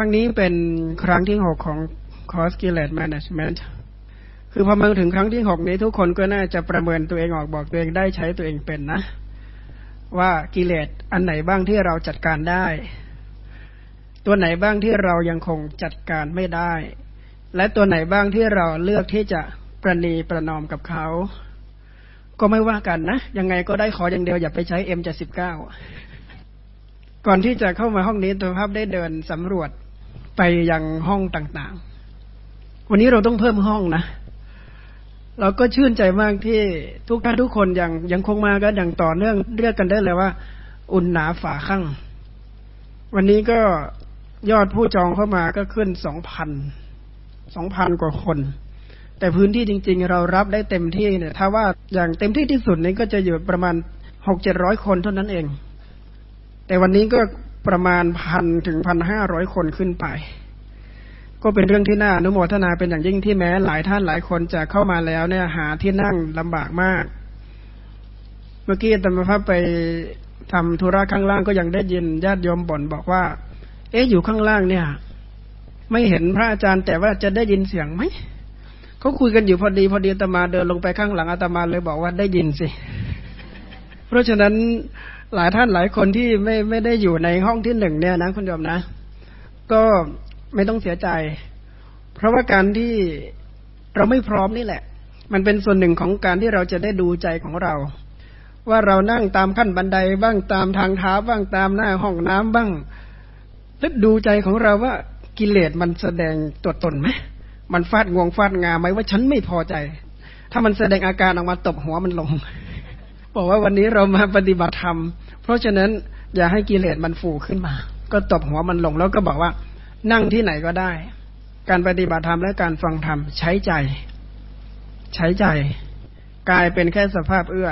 ครั้งนี้เป็นครั้งที่หกของคอร์สกิเลส management คือพอมาถึงครั้งที่หกนี้ทุกคนก็น่าจะประเมินตัวเองออกบอกตัวเองได้ใช้ตัวเองเป็นนะ ว่ากิเลสอันไหนบ้างที่เราจัดการได้ ตัวไหนบ้างที่เรายังคงจัดการไม่ได้ และตัวไหนบ้างที่เราเลือกที่จะประนีประนอมกับเขา ก็ไม่ว่ากันนะ ยังไงก็ได้ขออย่างเดียวอย่าไปใช้เอ็มเจ็ดสิบเก้าก่อนที่จะเข้ามาห้องนี้ตัวภาพได้เดินสำรวจ ไปยังห้องต่างๆ วันนี้เราต้องเพิ่มห้องนะ เราก็ชื่นใจมากที่ทุกท่านทุกคนยังยังคงมากันอย่างต่อเนื่องเรียกกันได้เลยว่า อุ่นหนาฝาข้างวันนี้ก็ยอดผู้จองเข้ามาก็ขึ้นสองพันสองพันกว่าคน แต่พื้นที่จริง ๆ เรารับได้เต็มที่เนี่ย ถ้าว่าอย่างเต็มที่ที่สุดนี้ก็จะอยู่ประมาณหกเจ็ดร้อยคนเท่านั้นเอง แต่วันนี้ก็ ประมาณพันถึงพันห้าร้อยคนขึ้นไป ก็เป็นเรื่องที่น่าอนุโมทนาเป็นอย่างยิ่งที่แม้ หลายท่านหลายคนจะเข้ามาแล้วเนี่ยหาที่นั่งลำบากมาก เมื่อกี้ตมภาพไปทำธุระข้างล่างก็ยังได้ยินญาติโยมบ่นบอกว่า เอ๊ะอยู่ข้างล่างเนี่ย ไม่เห็นพระอาจารย์ แต่ว่าจะได้ยินเสียงไหมเขาคุยกันอยู่พอดีพอดีอาตมาเดินลงไปข้างหลังอาตมาเลยบอกว่าได้ยินสิ เพราะฉะนั้น หลายท่านหลายคนที่ไม่ไม่ได้อยู่ในห้องที่หนึ่งเนี่ยนะคุณโยมนะ ก็ไม่ต้องเสียใจ เพราะว่าการที่เราไม่พร้อมนี่แหละ มันเป็นส่วนหนึ่งของการที่เราจะได้ดูใจของเรา ว่าเรานั่งตามขั้นบันไดบ้างตามทางเท้าบ้างตามหน้าห้องน้ำบ้างแล้วดูใจของเราว่ากิเลสมันแสดงตัวตนไหมมันฟาดงวงฟาดงาไหมว่าฉันไม่พอใจ ถ้ามันแสดงอาการออกมาตบหัวมันลง บอกว่าวันนี้เรามาปฏิบัติธรรม เพราะฉะนั้นอย่าให้กิเลสมันฟูขึ้นมา ก็ตบหัวมันลงแล้วก็บอกว่า นั่งที่ไหนก็ได้ การปฏิบัติธรรมและการฟังธรรมใช้ใจ ใช้ใจ กายเป็นแค่สภาพเอื้อ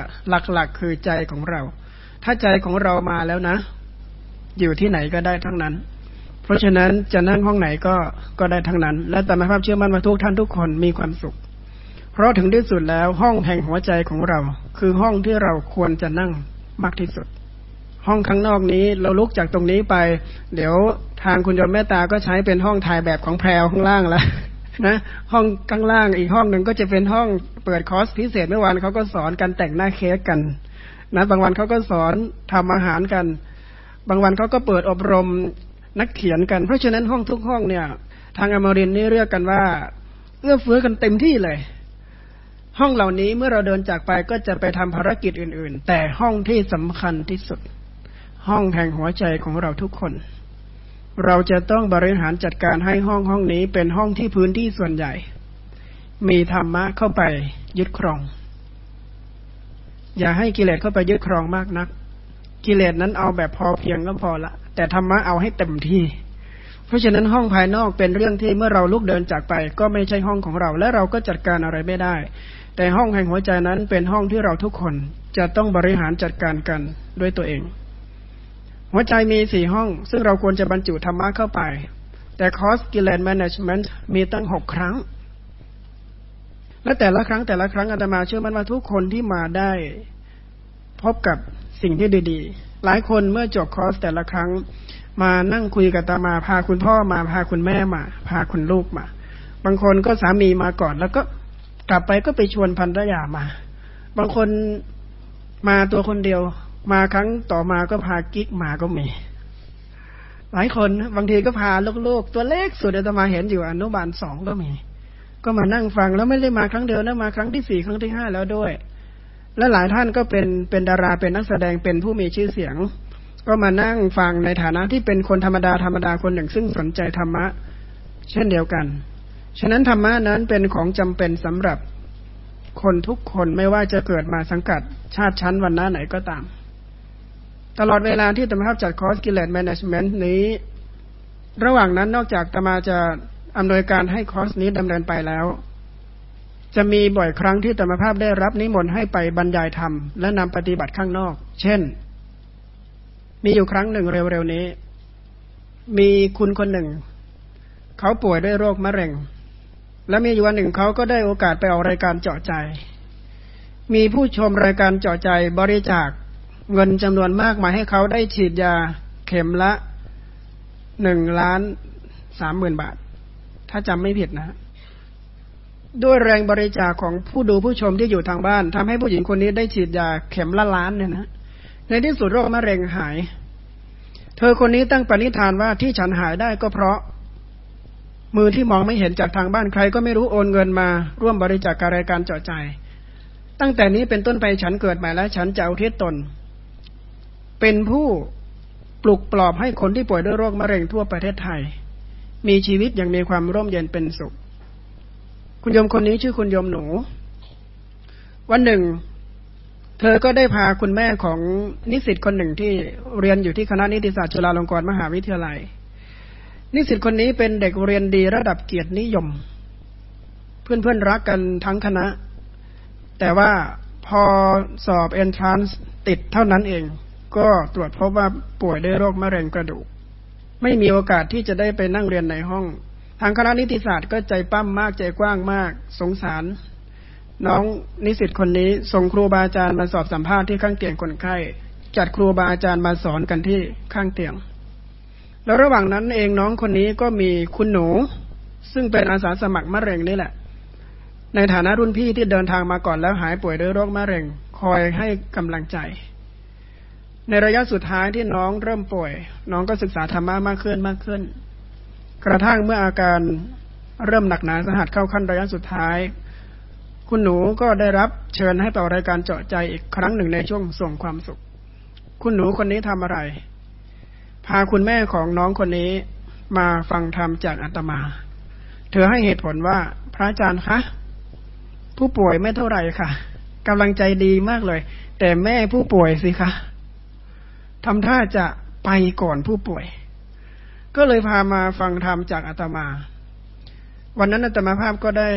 หลักๆ คือใจของเรา ถ้าใจของเรามาแล้วนะ อยู่ที่ไหนก็ได้ทั้งนั้น เพราะฉะนั้นจะนั่งห้องไหนก็ก็ได้ทั้งนั้น และแต่มาภาพเชื่อมั่นว่าทุกท่านทุกคนมีความสุข เพราะถึงที่สุดแล้วห้องแห่งหัวใจของเรา คือห้องที่เราควรจะนั่งมากที่สุด ห้องข้างนอกนี้เราลุกจากตรงนี้ไป เดี๋ยวทางคุณยมแม่ตาก็ใช้เป็นห้องถ่ายแบบของแพรวข้างล่างแล้วนะห้องข้างล่างอีกห้องหนึ่งก็จะเป็นห้องเปิดคอร์สพิเศษเมื่อวานเขาก็สอนการแต่งหน้าเค้กกันนะบางวันเขาก็สอนทำอาหารกัน บางวันเขาก็เปิดอบรมนักเขียนกัน เพราะฉะนั้นห้องทุกห้องเนี่ย ทางอมรินนี่เรียกกันว่า เอื้อเฟื้อกันเต็มที่เลย ห้องเหล่านี้เมื่อเราเดินจากไปก็จะไปทำภารกิจอื่น ๆ แต่ห้องที่สำคัญที่สุด ห้องแห่งหัวใจของเราทุกคน เราจะต้องบริหารจัดการให้ห้องห้องนี้เป็นห้องที่พื้นที่ส่วนใหญ่ มีธรรมะเข้าไปยึดครอง อย่าให้กิเลสเข้าไปยึดครองมากนัก กิเลสนั้นเอาแบบพอเพียงก็พอละ แต่ธรรมะเอาให้เต็มที่เพราะฉะนั้นห้องภายนอกเป็นเรื่องที่เมื่อเราลุกเดินจากไป ก็ไม่ใช่ห้องของเรา และเราก็จัดการอะไรไม่ได้ แต่ห้องแห่งหัวใจนั้นเป็นห้องที่เราทุกคนจะต้องบริหารจัดการกันด้วยตัวเอง หัวใจมีสี่ห้อง ซึ่งเราควรจะบรรจุธรรมะเข้าไป แต่คอสกิเลนแมネจเมนต์มีตั้งหกครั้ง และแต่ละครั้งแต่ละครั้งอาตมาเชื่อมั่นว่าทุกคนที่มาได้ พบกับสิ่งที่ดีๆ หลายคนเมื่อจบคอสแต่ละครั้งมานั่งคุยกับตามาพาคุณพ่อมาพาคุณแม่มา พาคุณลูกมา บางคนก็สามีมาก่อนแล้วก็ กลับไปก็ไปชวนพันรยามา บางคนมาตัวคนเดียว มาครั้งต่อมาก็พากิ๊กมาก็มี หลายคนบางทีก็พาลูกๆตัวเล็กสุดจะมาเห็นอยู่อนุบาลสองก็มี ก็มานั่งฟังแล้วไม่ได้มาครั้งเดียวนะมาครั้งที่สี่ครั้งที่ห้าแล้วด้วย และหลายท่านก็เป็นเป็นดาราเป็นนักแสดงเป็นผู้มีชื่อเสียง ก็มานั่งฟังในฐานะที่เป็นคนธรรมดาธรรมดาคนหนึ่งซึ่งสนใจธรรมะ เช่นเดียวกัน ฉะนั้นธรรมะนั้นเป็นของจำเป็นสำหรับคนทุกคนไม่ว่าจะเกิดมาสังกัดชาติชั้นวันหน้าไหนก็ตาม ตลอดเวลาที่ตมภาพจัดคอร์สกิเลสแมネจเมนต์นี้ ระหว่างนั้นนอกจากตมาจะอำนวยการให้คอร์สนี้ดำเนินไปแล้ว จะมีบ่อยครั้งที่ตมภาพได้รับนิมนต์ให้ไปบรรยายธรรม และนำปฏิบัติข้างนอก เช่น มีอยู่ครั้งหนึ่งเร็วๆนี้ มีคุณคนหนึ่ง เขาป่วยด้วยโรคมะเร็ง และมีอยู่วันหนึ่งเขาก็ได้โอกาสไปออกรายการเจาะใจ มีผู้ชมรายการเจาะใจบริจาคเงินจำนวนมากมาให้เขาได้ฉีดยาเข็มละหนึ่งล้านสามหมื่นบาท ถ้าจำไม่ผิดนะ ด้วยแรงบริจาคของผู้ดูผู้ชมที่อยู่ทางบ้านทำให้ผู้หญิงคนนี้ได้ฉีดยาเข็มละล้านเนี่ยนะในที่สุดโรคมะเร็งหาย เธอคนนี้ตั้งปณิธานว่าที่ฉันหายได้ก็เพราะ มือที่มองไม่เห็นจากทางบ้านใคร ก็ไม่รู้โอนเงินมา ร่วมบริจาคการรายการเจาะใจ ตั้งแต่นี้เป็นต้นไปฉันเกิดใหม่แล้ว ฉันจะเอาเทศตน เป็นผู้ปลุกปลอบให้คนที่ป่วยด้วยโรคมะเร็งทั่วประเทศไทย มีชีวิตอย่างมีความร่มเย็นเป็นสุข คุณโยมคนนี้ชื่อคุณโยมหนู วันหนึ่ง เธอก็ได้พาคุณแม่ของนิสิตคนหนึ่งที่เรียนอยู่ที่คณะนิติศาสตร์จุฬาลงกรณ์มหาวิทยาลัย นิสิตคนนี้เป็นเด็กเรียนดีระดับเกียรตินิยม เพื่อนๆรักกันทั้งคณะ แต่ว่าพอสอบเอนทรานซ์ติดเท่านั้นเอง ก็ตรวจพบว่าป่วยด้วยโรคมะเร็งกระดูก ไม่มีโอกาสที่จะได้ไปนั่งเรียนในห้อง ทางคณะนิติศาสตร์ก็ใจปั้มมากใจกว้างมาก สงสาร น้องนิสิตคนนี้ส่งครูบาอาจารย์มาสอบสัมภาษณ์ที่ข้างเตียงคนไข้จัดครูบาอาจารย์มาสอนกันที่ข้างเตียง แล้วระหว่างนั้นเองน้องคนนี้ก็มีคุณหนู ซึ่งเป็นอาสาสมัครมะเร็งนี่แหละ ในฐานะรุ่นพี่ที่เดินทางมาก่อนแล้วหายป่วยด้วยโรคมะเร็ง คอยให้กำลังใจ ในระยะสุดท้ายที่น้องเริ่มป่วย น้องก็ศึกษาธรรมะมากขึ้นมากขึ้น กระทั่งเมื่ออาการเริ่มหนักหนาสหัสเข้าขั้นระยะสุดท้าย คุณหนูก็ได้รับเชิญให้ต่อรายการเจาะใจอีกครั้งหนึ่งในช่วงส่งความสุข คุณหนูคนนี้ทำอะไร พาคุณแม่ของน้องคนนี้มาฟังธรรมจากอาตมา เธอให้เหตุผลว่า พระอาจารย์คะ ผู้ป่วยไม่เท่าไหร่ค่ะกำลังใจดีมากเลย แต่แม่ผู้ป่วยสิคะทำท่าจะไปก่อนผู้ป่วย ก็เลยพามาฟังธรรมจากอาตมา วันนั้นอาตมาภาพก็ได้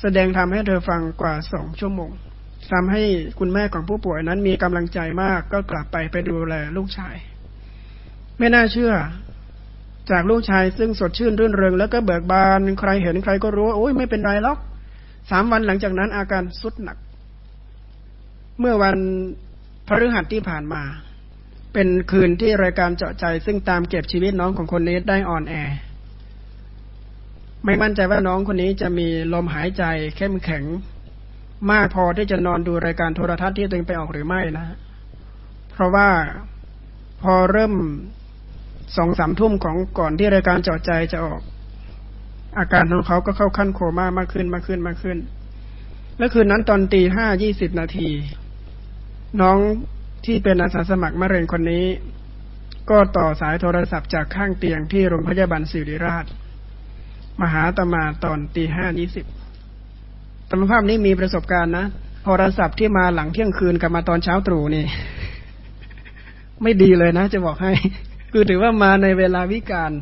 แสดงธรรมให้เธอฟังกว่าสองชั่วโมงทำให้คุณแม่ของผู้ป่วยนั้นมีกำลังใจมากก็กลับไปไปดูแลลูกชาย ไม่น่าเชื่อ จากลูกชายซึ่งสดชื่นรื่นเริงแล้วก็เบิกบานใครเห็นใครก็รู้โอ้ยไม่เป็นไรหรอกสามวันหลังจากนั้นอาการสุดหนัก เมื่อวันพฤหัสที่ผ่านมา เป็นคืนที่รายการเจาะใจ ซึ่งตามเก็บชีวิตน้องของคนนี้ได้อ่อนแอไม่มั่นใจว่าน้องคนนี้จะมีลมหายใจเข้มแข็ง มากพอที่จะนอนดูรายการโทรทัศน์ที่ตัวเองไปออกหรือไม่นะ เพราะว่าพอเริ่ม สองสามทุ่มของก่อนที่รายการจาะใจจะออก อาการของเขาก็เข้าขั้นโคม่ามากขึ้นมากขึ้นมากขึ้น และคืนนั้นตอนตีห้ายี่สิบนาที น้องที่เป็นอาสาสมัครมะเร็งคนนี้ ก็ต่อสายโทรศัพท์จากข้างเตียงที่โรงพยาบาลศิริราช มหาตมาตอนตีห้ายี่สิบตมภาพนี้มีประสบการณ์นะโทรศัพท์ที่มาหลังเที่ยงคืนกับมาตอนเช้าตรู่นี่ ไม่ดีเลยนะ จะบอกให้ คือถือว่ามาในเวลาวิกาล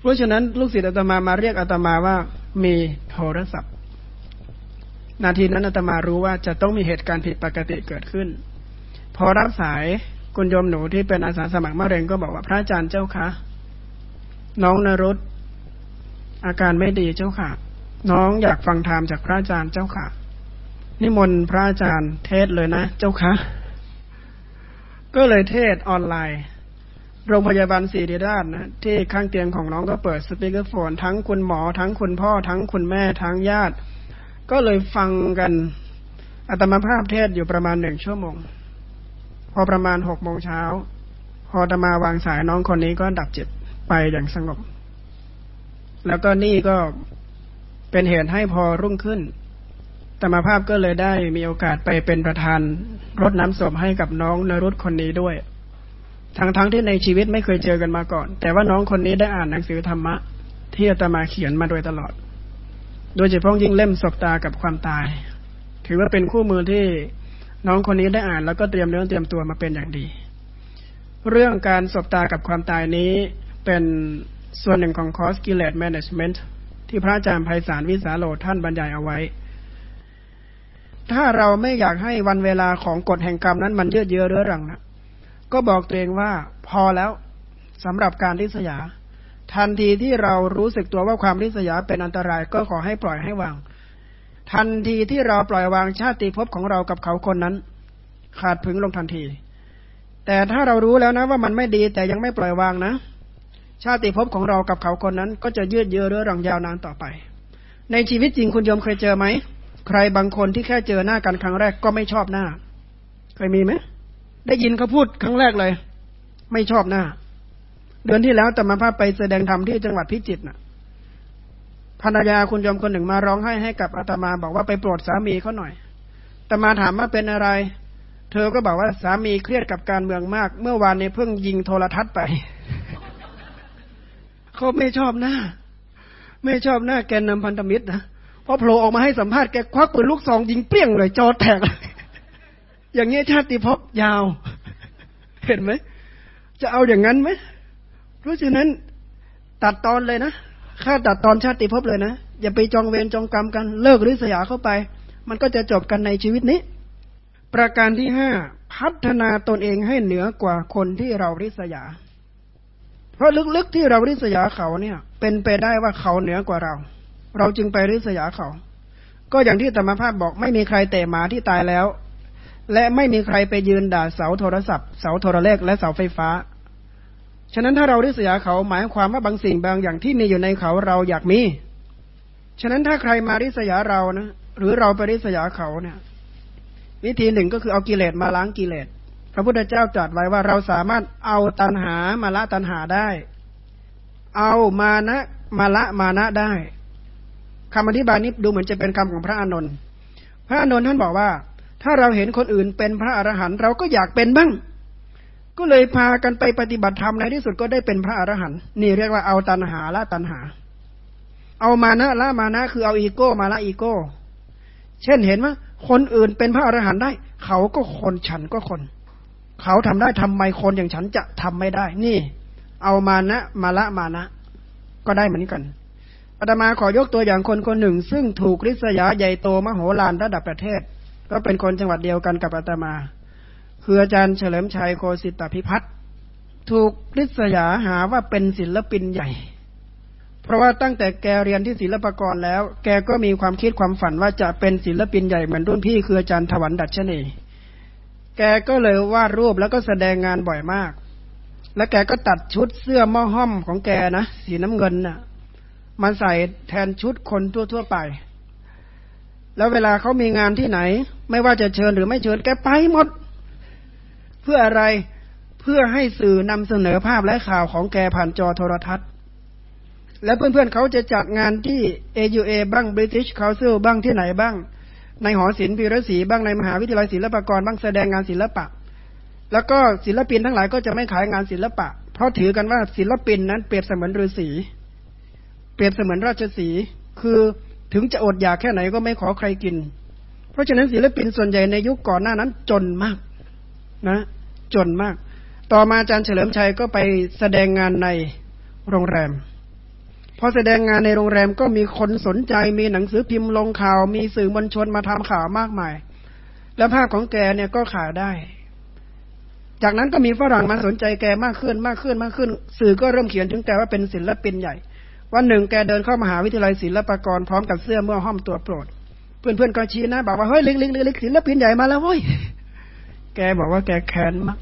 เพราะฉะนั้นลูกศิษย์อาตมามาเรียกอาตมาว่ามีโทรศัพท์ นาทีนั้นอาตมารู้ว่าจะต้องมีเหตุการณ์ผิดปกติเกิดขึ้น พอรับสายคุณโยมหนูที่เป็นอาสาสมัครมะเร็งก็บอกว่าพระอาจารย์เจ้าคะน้องนรุตอาการไม่ดีเจ้าค่ะ น้องอยากฟังธรรมจากพระอาจารย์เจ้าค่ะ นิมนต์พระอาจารย์เทศเลยนะเจ้าคะก็เลยเทศออนไลน์ โรงพยาบาลศรีริราชนะที่ข้างเตียงของน้องก็เปิดสปีกเกอร์โฟนทั้งคุณหมอ ทั้งคุณพ่อ ทั้งคุณแม่ทั้งญาติ ก็เลยฟังกันอัตมาภาพเทศอยู่ประมาณหนึ่งชั่วโมง พอประมาณหกโมงเช้า พอตมาวางสายน้องคนนี้ก็ดับจิตไปอย่างสงบ แล้วก็นี่ก็เป็นเหตุให้พอรุ่งขึ้นตมาภาพก็เลยได้มีโอกาสไปเป็นประธานรดน้ำศพให้กับน้องนรุตคนนี้ด้วย ทั้งๆทที่ในชีวิตไม่เคยเจอกันมาก่อน แต่ว่าน้องคนนี้ได้อ่านหนังสือธรรมะ ที่อาตมาเขียนมาโดยตลอด โดยเฉพาะยิ่งเล่มศพตากับความตาย ถือว่าเป็นคู่มือที่น้องคนนี้ได้อ่าน แล้วก็เตรียมเนื้อเตรียมตัวมาเป็นอย่างดี เรื่องการสบตากับความตายนี้เป็นส่วนหนึ่งของคอร์สกิเลส management ที่พระอาจารย์ไพศาลวิสาโลท่านบรรยายเอาไว้ ถ้าเราไม่อยากให้วันเวลาของกฎแห่งกรรมนั้นมันยืดเยื้อเรื้อรังนะ ก็บอกตัวเองว่าพอแล้วสำหรับการริษยา ทันทีที่เรารู้สึกตัวว่าความริษยาเป็นอันตรายก็ขอให้ปล่อยให้วาง ทันทีที่เราปล่อยวางชาติภพของเรากับเขาคนนั้น ขาดพึงลงทันที แต่ถ้าเรารู้แล้วนะว่ามันไม่ดีแต่ยังไม่ปล่อยวางนะ ชาติภพของเรากับเขาคนนั้น ก็จะยืดเยื้อเรื้อรังยาวนานต่อไป ในชีวิตจริงคุณโยมเคยเจอไหมใครบางคนที่แค่เจอหน้ากันครั้งแรกก็ไม่ชอบหน้า เคยมีไหม ได้ยินเขาพูดครั้งแรกเลย ไม่ชอบหน้า เดือนที่แล้วแต่มาพาไปแสดงธรรมที่จังหวัดพิจิตรน่ะภรรยาคุณยมคนหนึ่งมาร้องไห้ให้กับอาตมาบอกว่าไปโปรดสามีเขาหน่อยแต่มาถามว่าเป็นอะไร เธอก็บอกว่าสามีเครียดกับการเมืองมาก เมื่อวานนี้เพิ่งยิงโทรทัศน์ไปเขาไม่ชอบหน้า ไม่ชอบหน้าแกนนำพันธมิตรนะพอโผล่ออกมาให้สัมภาษณ์แกควักปืนลูกซองยิงเปรี้ยงเลยจอแตกเลย อย่างนี้ชาติภพยาว เห็นไหม จะเอาอย่างนั้นไหมเพราะฉะนั้นตัดตอนเลยนะฆ่าตัดตอนชาติภพเลยนะ อย่าไปจองเวรจองกรรมกันเลิกริษยาเข้าไป มันก็จะจบกันในชีวิตนี้ ประการที่ห้าพัฒนาตนเองให้เหนือกว่าคนที่เราริษยา เพราะลึกๆที่เราริษยาเขาเนี่ย เป็นไปได้ว่าเขาเหนือกว่าเรา เราจึงไปริษยาเขา ก็อย่างที่ธรรมภาพบอกไม่มีใครเตะหมาที่ตายแล้ว และไม่มีใครไปยืนด่าเสาโทรศัพท์ เสาโทรเลขและเสาไฟฟ้า ฉะนั้นถ้าเราริษยาเขาหมายความว่าบางสิ่งบางอย่างที่มีอยู่ในเขาเราอยากมี ฉะนั้นถ้าใครมาริษยาเรานะหรือเราไปริษยาเขาเนี่ยวิธีหนึ่งก็คือเอากิเลสมาล้างกิเลสพระพุทธเจ้าตรัสไว้ว่าเราสามารถเอาตัณหามาละตัณหาได้ เอามานะมาละมานะได้คำอธิบายนี้ดูเหมือนจะเป็นคำของพระอานนท์พระอานนท์ท่านบอกว่า ถ้าเราเห็นคนอื่นเป็นพระอรหันต์เราก็อยากเป็นบ้าง ก็เลยพากันไปปฏิบัติธรรมในที่สุดก็ได้เป็นพระอรหันต์นี่เรียกว่าเอาตันหาละตันหา เอามานะละมานะคือเอาอีโก้มาละอีโก้ เช่นเห็นว่าคนอื่นเป็นพระอรหันต์ได้ เขาก็คนฉันก็คน เขาทำได้ทำไมคนอย่างฉันจะทำไม่ได้ นี่ เอามานะมาละมานะ ก็ได้เหมือนกันอาตมาขอยกตัวอย่างคนคนหนึ่ง ซึ่งถูกริษยาใหญ่โตมโหฬารระดับประเทศ ก็เป็นคนจังหวัดเดียวกันกับอาตมา คืออาจารย์เฉลิมชัยโคสิตพิพัฒน์ถูกริษยาหาว่าเป็นศิลปินใหญ่ เพราะว่าตั้งแต่แกเรียนที่ศิลปากรแล้ว แกก็มีความคิดความฝันว่าจะเป็นศิลปินใหญ่เหมือนรุ่นพี่คืออาจารย์ถวันดัชนี แกก็เลยวาดรูปแล้วก็แสดงงานบ่อยมาก และแกก็ตัดชุดเสื้อหม้อห้อมของแกนะสีน้ำเงินนะ่ะมาใส่แทนชุดคนทั่วๆไป แล้วเวลาเขามีงานที่ไหน ไม่ว่าจะเชิญหรือไม่เชิญแกไปหมด เพื่ออะไรเพื่อให้สื่อนำเสนอภาพและข่าวของแกผ่านจอโทรทัศน์ และเพื่อนๆเขาจะจัดงานที่ AUA บ้าง British Council บ้างที่ไหนบ้าง ในหอศิลป์พิรศรีบ้างในมหาวิทยาลัยศิลปากรบ้างแสดงงานศิลปะ แล้วก็ศิลปินทั้งหลายก็จะไม่ขายงานศิลปะ เพราะถือกันว่าศิลปินนั้นเปรียบเสมือนฤาษีเปรียบเสมือนราชสี คือถึงจะอดอยากแค่ไหนก็ไม่ขอใครกิน เพราะฉะนั้นศิลปินส่วนใหญ่ในยุคก่อนหน้านั้น จนมากนะ จนมาก ต่อมาอาจารย์เฉลิมชัยก็ไปแสดงงานในโรงแรม พอแสดงงานในโรงแรมก็มีคนสนใจมีหนังสือพิมพ์ลงข่าว มีสื่อมวลชนมาทำข่าวมากมาย แล้วภาพของแกเนี่ยก็ขายได้ จากนั้นก็มีฝรั่งมาสนใจแกมากขึ้นมากขึ้นมากขึ้น สื่อก็เริ่มเขียนถึงแกว่าเป็นศิลปินใหญ่วันหนึ่งแกเดินเข้ามาหาวิทยาลัยศิลปากรพร้อมกับเสื้อเมื่อห้อมตัวโปรด เพื่อนๆก็ชี้นะบอกว่าเฮ้ยลิงลิงลิงศิลปินใหญ่มาแล้วเว้ยแกบอกว่าแกแค้นมาก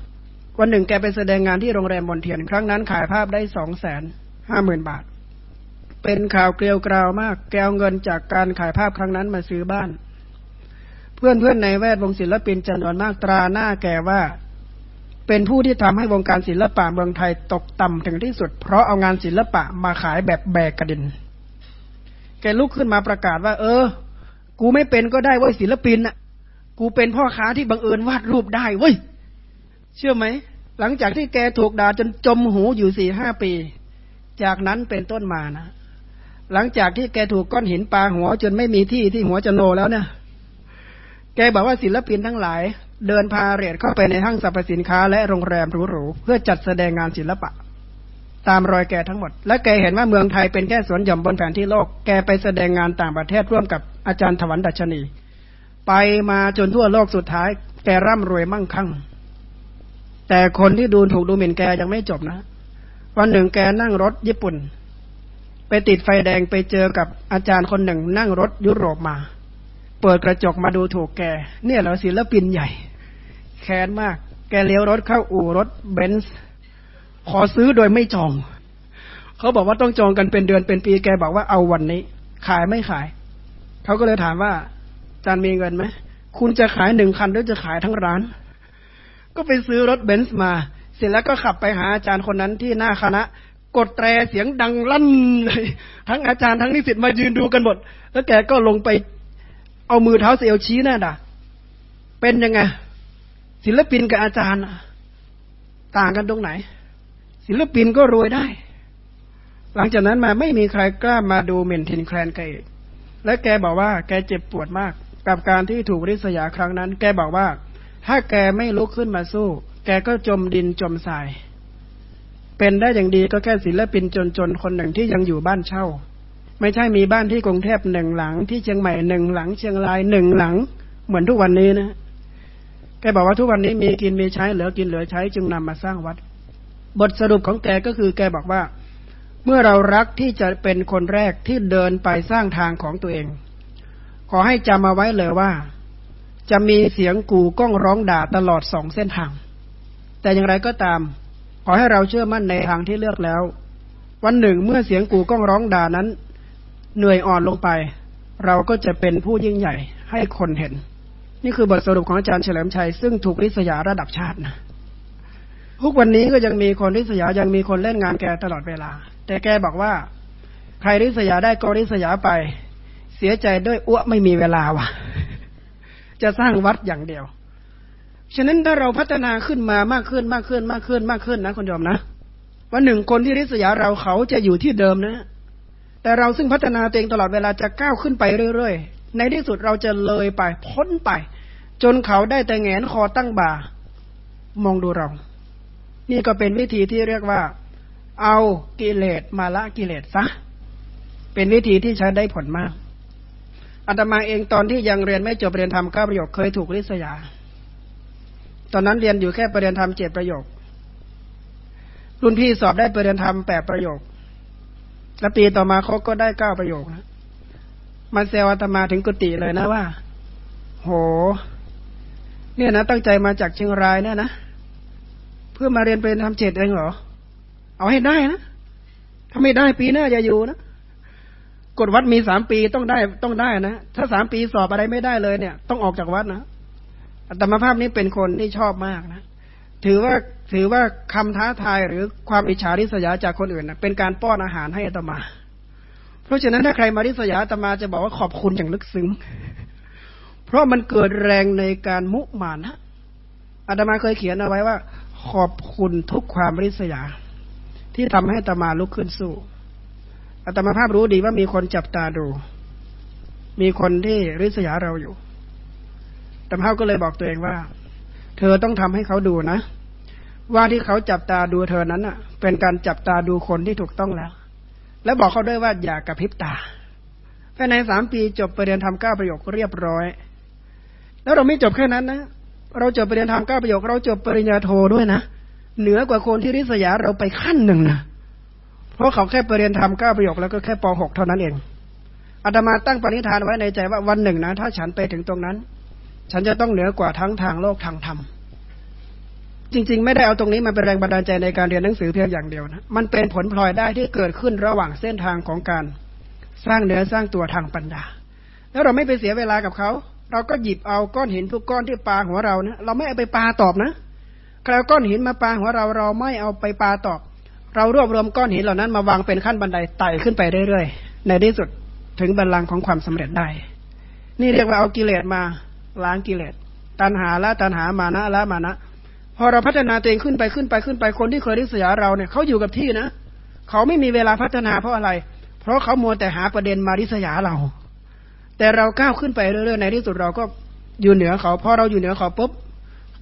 วันหนึ่งแกไปแสดงงานที่โรงแรมบนเทียน ครั้งนั้นขายภาพได้สองแสนห้าหมื่นบาท เป็นข่าวเกลียวกราวมาก แกเอาเงินจากการขายภาพครั้งนั้นมาซื้อบ้าน เพื่อนเพื่อนในแวดวงศิลปินจำนวนมากตราหน้าแกว่า เป็นผู้ที่ทำให้วงการศิลปะเมืองไทยตกต่ำถึงที่สุด เพราะเอางานศิลปะมาขายแบบแบกกระดิน แกลุกขึ้นมาประกาศว่า เออ กูไม่เป็นก็ได้เว้ยศิลปินน่ะ กูเป็นพ่อค้าที่บังเอิญวาดรูปได้เว้ย เชื่อไหม หลังจากที่แกถูกด่าจนจมหูอยู่สี่ห้าปี จากนั้นเป็นต้นมานะ หลังจากที่แกถูกก้อนหินปาหัว จนไม่มีที่ที่หัวจะโนแล้วเนี่ย แกบอกว่าศิลปินทั้งหลาย เดินพาเรทเข้าไปในห้างสรรพสินค้าและโรงแรมหรูๆเพื่อจัดแสดงงานศิลปะ ตามรอยแกทั้งหมด และแกเห็นว่าเมืองไทยเป็นแค่สวนหย่อมบนแผนที่โลก แกไปแสดงงานต่างประเทศร่วมกับอาจารย์ถวันดัชนี ไปมาจนทั่วโลกสุดท้าย แกร่ำรวยมั่งคั่ง แต่คนที่ดูถูกดูหมิ่นแกยังไม่จบนะ วันหนึ่งแกนั่งรถญี่ปุ่น ไปติดไฟแดงไปเจอกับอาจารย์คนหนึ่ง นั่งรถยุโรปมา เปิดกระจกมาดูถูกแก เนี่ยเหรอศิลปินใหญ่ แค้นมาก แกเลี้ยวรถเข้าอู่รถเบนซ์ ขอซื้อโดยไม่จอง เขาบอกว่าต้องจองกันเป็นเดือนเป็นปีแกบอกว่าเอาวันนี้ ขายไม่ขาย เขาก็เลยถามว่าจานมีเงินไหมคุณจะขายหนึ่งคันหรือจะขายทั้งร้าน ก็ไปซื้อรถเบนซ์มา เสร็จแล้วก็ขับไปหาอาจารย์คนนั้นที่หน้าคณะ กดแตรเสียงดังลั่นเลยทั้งอาจารย์ทั้งนิสิตมายืนดูกันหมด แล้วแกก็ลงไปเอามือเท้าเสียวชี้หน้าด่าเป็นยังไงศิลปินกับอาจารย์ ต่างกันตรงไหน ศิลปินก็รวยได้ หลังจากนั้นมาไม่มีใครกล้ามาดูเมนเทนแคลนแกอีกและแกบอกว่า แกเจ็บปวดมาก กับการที่ถูกริษยาครั้งนั้น แกบอกว่า ถ้าแกไม่ลุกขึ้นมาสู้ แกก็จมดินจมทราย เป็นได้อย่างดีก็แค่ศิลปินจนๆคนหนึ่งที่ยังอยู่บ้านเช่า ไม่ใช่มีบ้านที่กรุงเทพหนึ่งหลัง ที่เชียงใหม่หนึ่งหลัง เชียงรายหนึ่งหลัง เหมือนทุกวันนี้นะแกบอกว่าทุกวันนี้มีกินมีใช้เหลือกินเหลือใช้จึงนำมาสร้างวัด บทสรุปของแกก็คือแกบอกว่า เมื่อเรารักที่จะเป็นคนแรกที่เดินไปสร้างทางของตัวเอง ขอให้จำมาไว้เลยว่า จะมีเสียงกูก้องร้องด่าตลอดสองเส้นทาง แต่อย่างไรก็ตาม ขอให้เราเชื่อมั่นในทางที่เลือกแล้ว วันหนึ่งเมื่อเสียงกูก้องร้องด่านั้น เหนื่อยอ่อนลงไป เราก็จะเป็นผู้ยิ่งใหญ่ให้คนเห็น นี่คือบทสรุปของอาจารย์เฉลิมชัยซึ่งถูกริษยาระดับชาตินะ ทุกวันนี้ก็ยังมีคนริษยายังมีคนเล่นงานแกตลอดเวลา แต่แกบอกว่า ใครริษยาได้ก็ริษยาไป เสียใจด้วยอ้วไม่มีเวลาวะจะสร้างวัดอย่างเดียว ฉะนั้นถ้าเราพัฒนาขึ้นมามากขึ้นมากขึ้นมากขึ้นมากขึ้นนะคุณยอมนะวันหนึ่งคนที่ริษยาเราเขาจะอยู่ที่เดิมนะ แต่เราซึ่งพัฒนาตัวเองตลอดเวลาจะก้าวขึ้นไปเรื่อยๆ ในที่สุดเราจะเลยไปพ้นไป จนเขาได้แต่แงนคอตั้งบ่ามองดูเรา นี่ก็เป็นวิธีที่เรียกว่า เอากิเลสมาละกิเลสซะ เป็นวิธีที่ใช้ได้ผลมากอาตมาเองตอนที่ยังเรียนไม่จบเรียนธรรมเก้าประโยคเคยถูกริษยา ตอนนั้นเรียนอยู่แค่ประเรียนธรรมเจ็ดประโยค รุ่นพี่สอบได้ประเรียนธรรมแปดประโยค แล้วปีต่อมาเขาก็ได้เก้าประโยคนะมันเซลอาตมาถึงกุฏิเลยนะว่า โห เนี่ยนะตั้งใจมาจากเชียงรายเนี่ยนะ เพื่อมาเรียนเป็นทำเจ็ดเองเหรอ เอาให้ได้นะถ้าไม่ได้ปีหน้าจะอยู่นะกฎวัดมีสามปีต้องได้ต้องได้นะ ถ้าสามปีสอบอะไรไม่ได้เลยเนี่ย ต้องออกจากวัดนะอัตมภาพนี้เป็นคนที่ชอบมากนะ ถือว่าถือว่าคำท้าทายหรือความอิจฉาริษยาจากคนอื่นนะเป็นการป้อนอาหารให้อตมา เพราะฉะนั้นถ้าใครมาริษยาอตมาจะบอกว่าขอบคุณอย่างลึกซึ้ง เพราะมันเกิดแรงในการมุมานะอาตมาเคยเขียนเอาไว้ว่า ขอบคุณทุกความริษยา ที่ทำให้ตมาลุกขึ้นสู้อาตมาภาพรู้ดีว่ามีคนจับตาดู มีคนที่ริษยาเราอยู่แต่ภาพก็เลยบอกตัวเองว่า เธอต้องทำให้เขาดูนะ ว่าที่เขาจับตาดูเธอนั้นอะ เป็นการจับตาดูคนที่ถูกต้องแล้ว แล้วบอกเขาด้วยว่าอย่ากระพริบตาภายในสามปีจบปรริญญาธรรมเก้าประโยคเรียบร้อย แล้วเราไม่จบแค่นั้นนะ เราจบปริญญาธรรมเก้าประโยค เราจบปริญญาโทด้วยนะ เหนือกว่าคนที่ริษยาเราไปขั้นหนึ่งนะเพราะเขาแค่ปริญญาธรรมเก้าประโยคแล้วก็แค่ปหกเท่านั้นเองอาตมาตั้งปณิธานไว้ในใจว่าวันหนึ่งนะ ถ้าฉันไปถึงตรงนั้น ฉันจะต้องเหนือกว่าทั้งทางโลกทางธรรมจริง ๆ ไม่ได้เอาตรงนี้มาเป็นแรงบันดาลใจในการเรียนหนังสือเพียงอย่างเดียวนะมันเป็นผลพลอยได้ที่เกิดขึ้นระหว่างเส้นทางของการสร้างเนื้อสร้างตัวทางปัญญาแล้วเราไม่ไปเสียเวลากับเขา เราก็หยิบเอาก้อนหินทุกก้อนที่ปาหัวเรานะเราไม่เอาไปปาตอบนะใครเอาก้อนหินมาปาหัวเราเราไม่เอาไปปาตอบ เรารวบรวมก้อนหินเหล่านั้นมาวางเป็นขั้นบันไดไต่ขึ้นไปเรื่อยๆในที่สุดถึงบัลลังก์ของความสำเร็จได้ นี่เรียกว่าเอากิเลสมาล้างกิเลส ตัณหาละตัณหามานะละมานะ พอเราพัฒนาตัวเองขึ้นไปขึ้นไปขึ้นไปคนที่เคยริษยาเราเนี่ยเขาอยู่กับที่นะเขาไม่มีเวลาพัฒนาเพราะอะไร เพราะเขามัวแต่หาประเด็นมาริษยาเรา แต่เราก้าวขึ้นไปเรื่อยๆในที่สุดเราก็อยู่เหนือเขาพอเราอยู่เหนือเขาปุ๊บ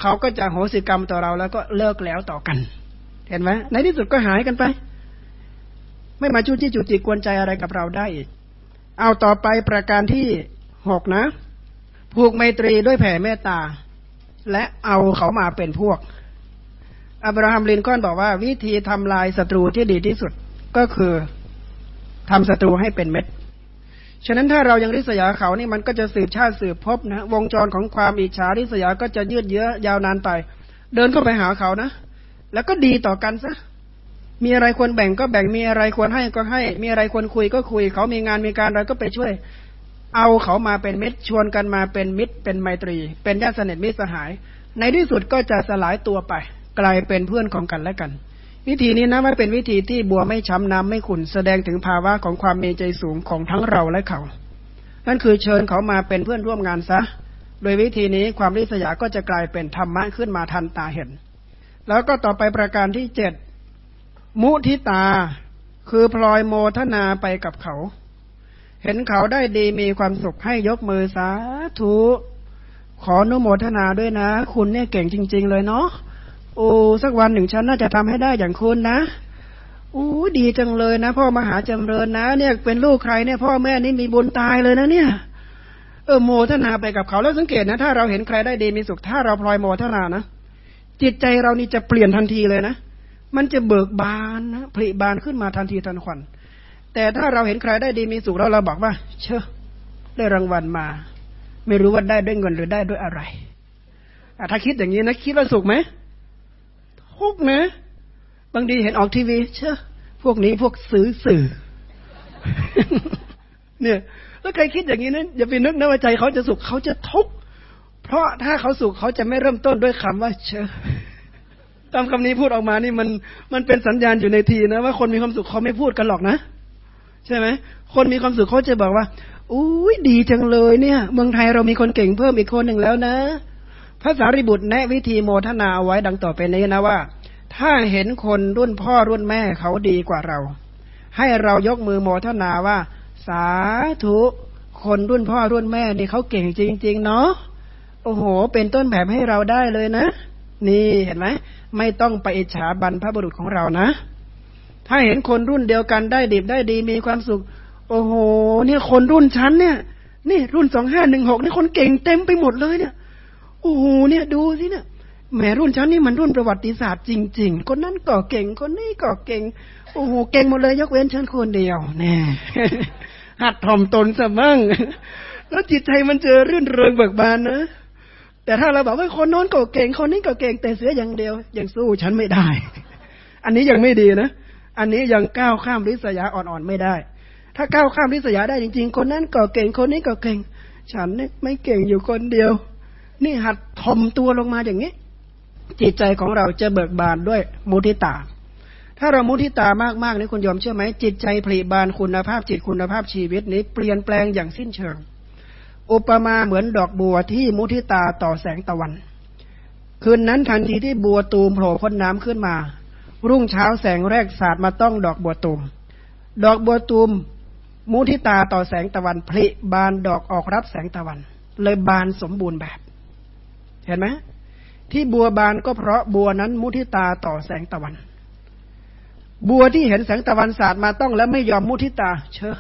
เขาก็จะโหสิกรรมต่อเราแล้วก็เลิกแล้วต่อกัน เห็นไหมในที่สุดก็หายกันไป ไม่มาจุ้จี้จุจิกวนใจอะไรกับเราได้อีกเอาต่อไปประการที่หกนะ ผูกไมตรีด้วยแผ่เมตตา และเอาเขามาเป็นพวก อับราฮัมลินคอนบอกว่า วิธีทำลายศัตรูที่ดีที่สุดก็คือทำศัตรูให้เป็นเม็ด ฉะนั้นถ้าเรายังริษยาเขานี่มันก็จะสืบชาติสืบพบนะวงจรของความอิจฉาริษยาก็จะยืดเยื้อยาวนานไป เดินเข้าไปหาเขานะ แล้วก็ดีต่อกันซะมีอะไรควรแบ่งก็แบ่งมีอะไรควรให้ก็ให้ มีอะไรควรคุยก็คุย เขามีงานมีการอะไรก็ไปช่วย เอาเขามาเป็นมิตรชวนกันมาเป็นมิตร เป็นไมตรี เป็นญาติสนิทมิตรสหาย ในที่สุดก็จะสลายตัวไป กลายเป็นเพื่อนของกันและกัน วิธีนี้นะว่าเป็นวิธีที่บัวไม่ช้ำน้ำไม่ขุนแสดงถึงภาวะของความเมีใจสูงของทั้งเราและเขา นั่นคือเชิญเขามาเป็นเพื่อนร่วมงานซะ โดยวิธีนี้ความริษยาก็จะกลายเป็นธรรมะขึ้นมาทันตาเห็น แล้วก็ต่อไปประการที่เจ็ดมุทิตา คือพลอยโมทนาไปกับเขา เห็นเขาได้ดีมีความสุขให้ยกมือสาธุ ขออนุโมทนาด้วยนะ คุณเนี่ยเก่งจริง ๆ เลยเนาะ โอ้สักวันหนึ่งฉันน่าจะทำให้ได้อย่างคุณนะอู้ดีจังเลยนะ พ่อมหาจำเริญนะ เนี่ยเป็นลูกใครเนี่ย พ่อแม่นี่มีบุญตายเลยนะเนี่ย เออโมทนาไปกับเขาแล้วสังเกตนะ ถ้าเราเห็นใครได้ดีมีสุขถ้าเราพลอยโมทนานะจิตใจเรานี่จะเปลี่ยนทันทีเลยนะมันจะเบิกบานนะผลิบานขึ้นมาทันทีทันควัน แต่ถ้าเราเห็นใครได้ดีมีสุขเราเราบอกว่า เชื่อได้รางวัลมา ไม่รู้ว่าได้ด้วยเงินหรือได้ด้วยอะไรถ้าคิดอย่างนี้นะคิดว่าสุขไหม ทุกนะ บางทีเห็นออกทีวี เชื่อพวกนี้พวกสื่อสื่อ เนี่ย แล้วใครคิดอย่างนี้นะอย่าไปนึกนะว่าใจเขาจะสุขเขาจะทุกข์เพราะถ้าเขาสุขเขาจะไม่เริ่มต้นด้วยคำว่า เชื่อตามคำนี้พูดออกมานี่มันมันเป็นสัญญาณอยู่ในทีนะว่าคนมีความสุขเขาไม่พูดกันหรอกนะใช่ไหมคนมีความสุขเขาจะบอกว่าอุ้ยดีจังเลยเนี่ย เมืองไทยเรามีคนเก่งเพิ่มอีกคนหนึ่งแล้วนะ พระสารีบุตรแนะวิธีโมทนาเอาไว้ดังต่อไปนี้นะว่า ถ้าเห็นคนรุ่นพ่อรุ่นแม่เขาดีกว่าเรา ให้เรายกมือโมทนาว่า สาธุคนรุ่นพ่อรุ่นแม่นี่เขาเก่งจริง ๆ เนาะโอ้โห เป็นต้นแบบให้เราได้เลยนะ นี่เห็นไหมไม่ต้องไปอิจฉาบรรพบุรุษของเรานะ ถ้าเห็นคนรุ่นเดียวกันได้ดีได้ดีมีความสุข โอ้โห เนี่ยคนรุ่นชั้นเนี่ย นี่รุ่นสองห้าหนึ่งหกนี่คนเก่งเต็มไปหมดเลยเนี่ย โอ้โหเนี่ยดูสิเนี่ยแหมรุ่นชั้นนี่มันรุ่นประวัติศาสตร์จริง ๆ คนนั้นก็เก่งคนนี้ก็เก่ง โอ้โหเก่งหมดเลยยกเว้นฉันคนเดียวแน่หัดถ่อมตนซะมั่งแล้วจิตใจมันเจอรื่นเริงเบิกบานนะแต่ถ้าเราบอกว่าคนโน้นก็เก่งคนนี้ก็เก่งแต่เสียอย่างเดียวยังสู้ฉันไม่ได้ อันนี้ยังไม่ดีนะ อันนี้ยังก้าวข้ามริษยาอ่อนๆไม่ได้ ถ้าก้าวข้ามริษยาได้จริง ๆ คนนั้นก็เก่งคนนี้ก็เก่ง ฉันนี่ไม่เก่งอยู่คนเดียว นี่หัดทอมตัวลงมาอย่างนี้ จิตใจของเราจะเบิกบานด้วยมุทิตา ถ้าเรามุทิตามากๆนี่คุณยอมเชื่อไหมจิตใจผลิบานคุณภาพจิตคุณภาพชีวิตนี้เปลี่ยนแปลงอย่างสิ้นเชิง อุปมาเหมือนดอกบัวที่มุทิตาต่อแสงตะวัน คืนนั้นทันทีที่บัวตูมโผล่พ้นน้ำขึ้นมา รุ่งเช้าแสงแรกสาดมาต้องดอกบัวตูม ดอกบัวตูมมุทิตาต่อแสงตะวันผลิบานดอกออกรับแสงตะวัน เลยบานสมบูรณ์แบบ เห็นไหมที่บัวบานก็เพราะบัวนั้นมุทิตาต่อแสงตะวัน บัวที่เห็นแสงตะวันสาดมาต้องแล้วไม่ยอมมุทิตา เชอ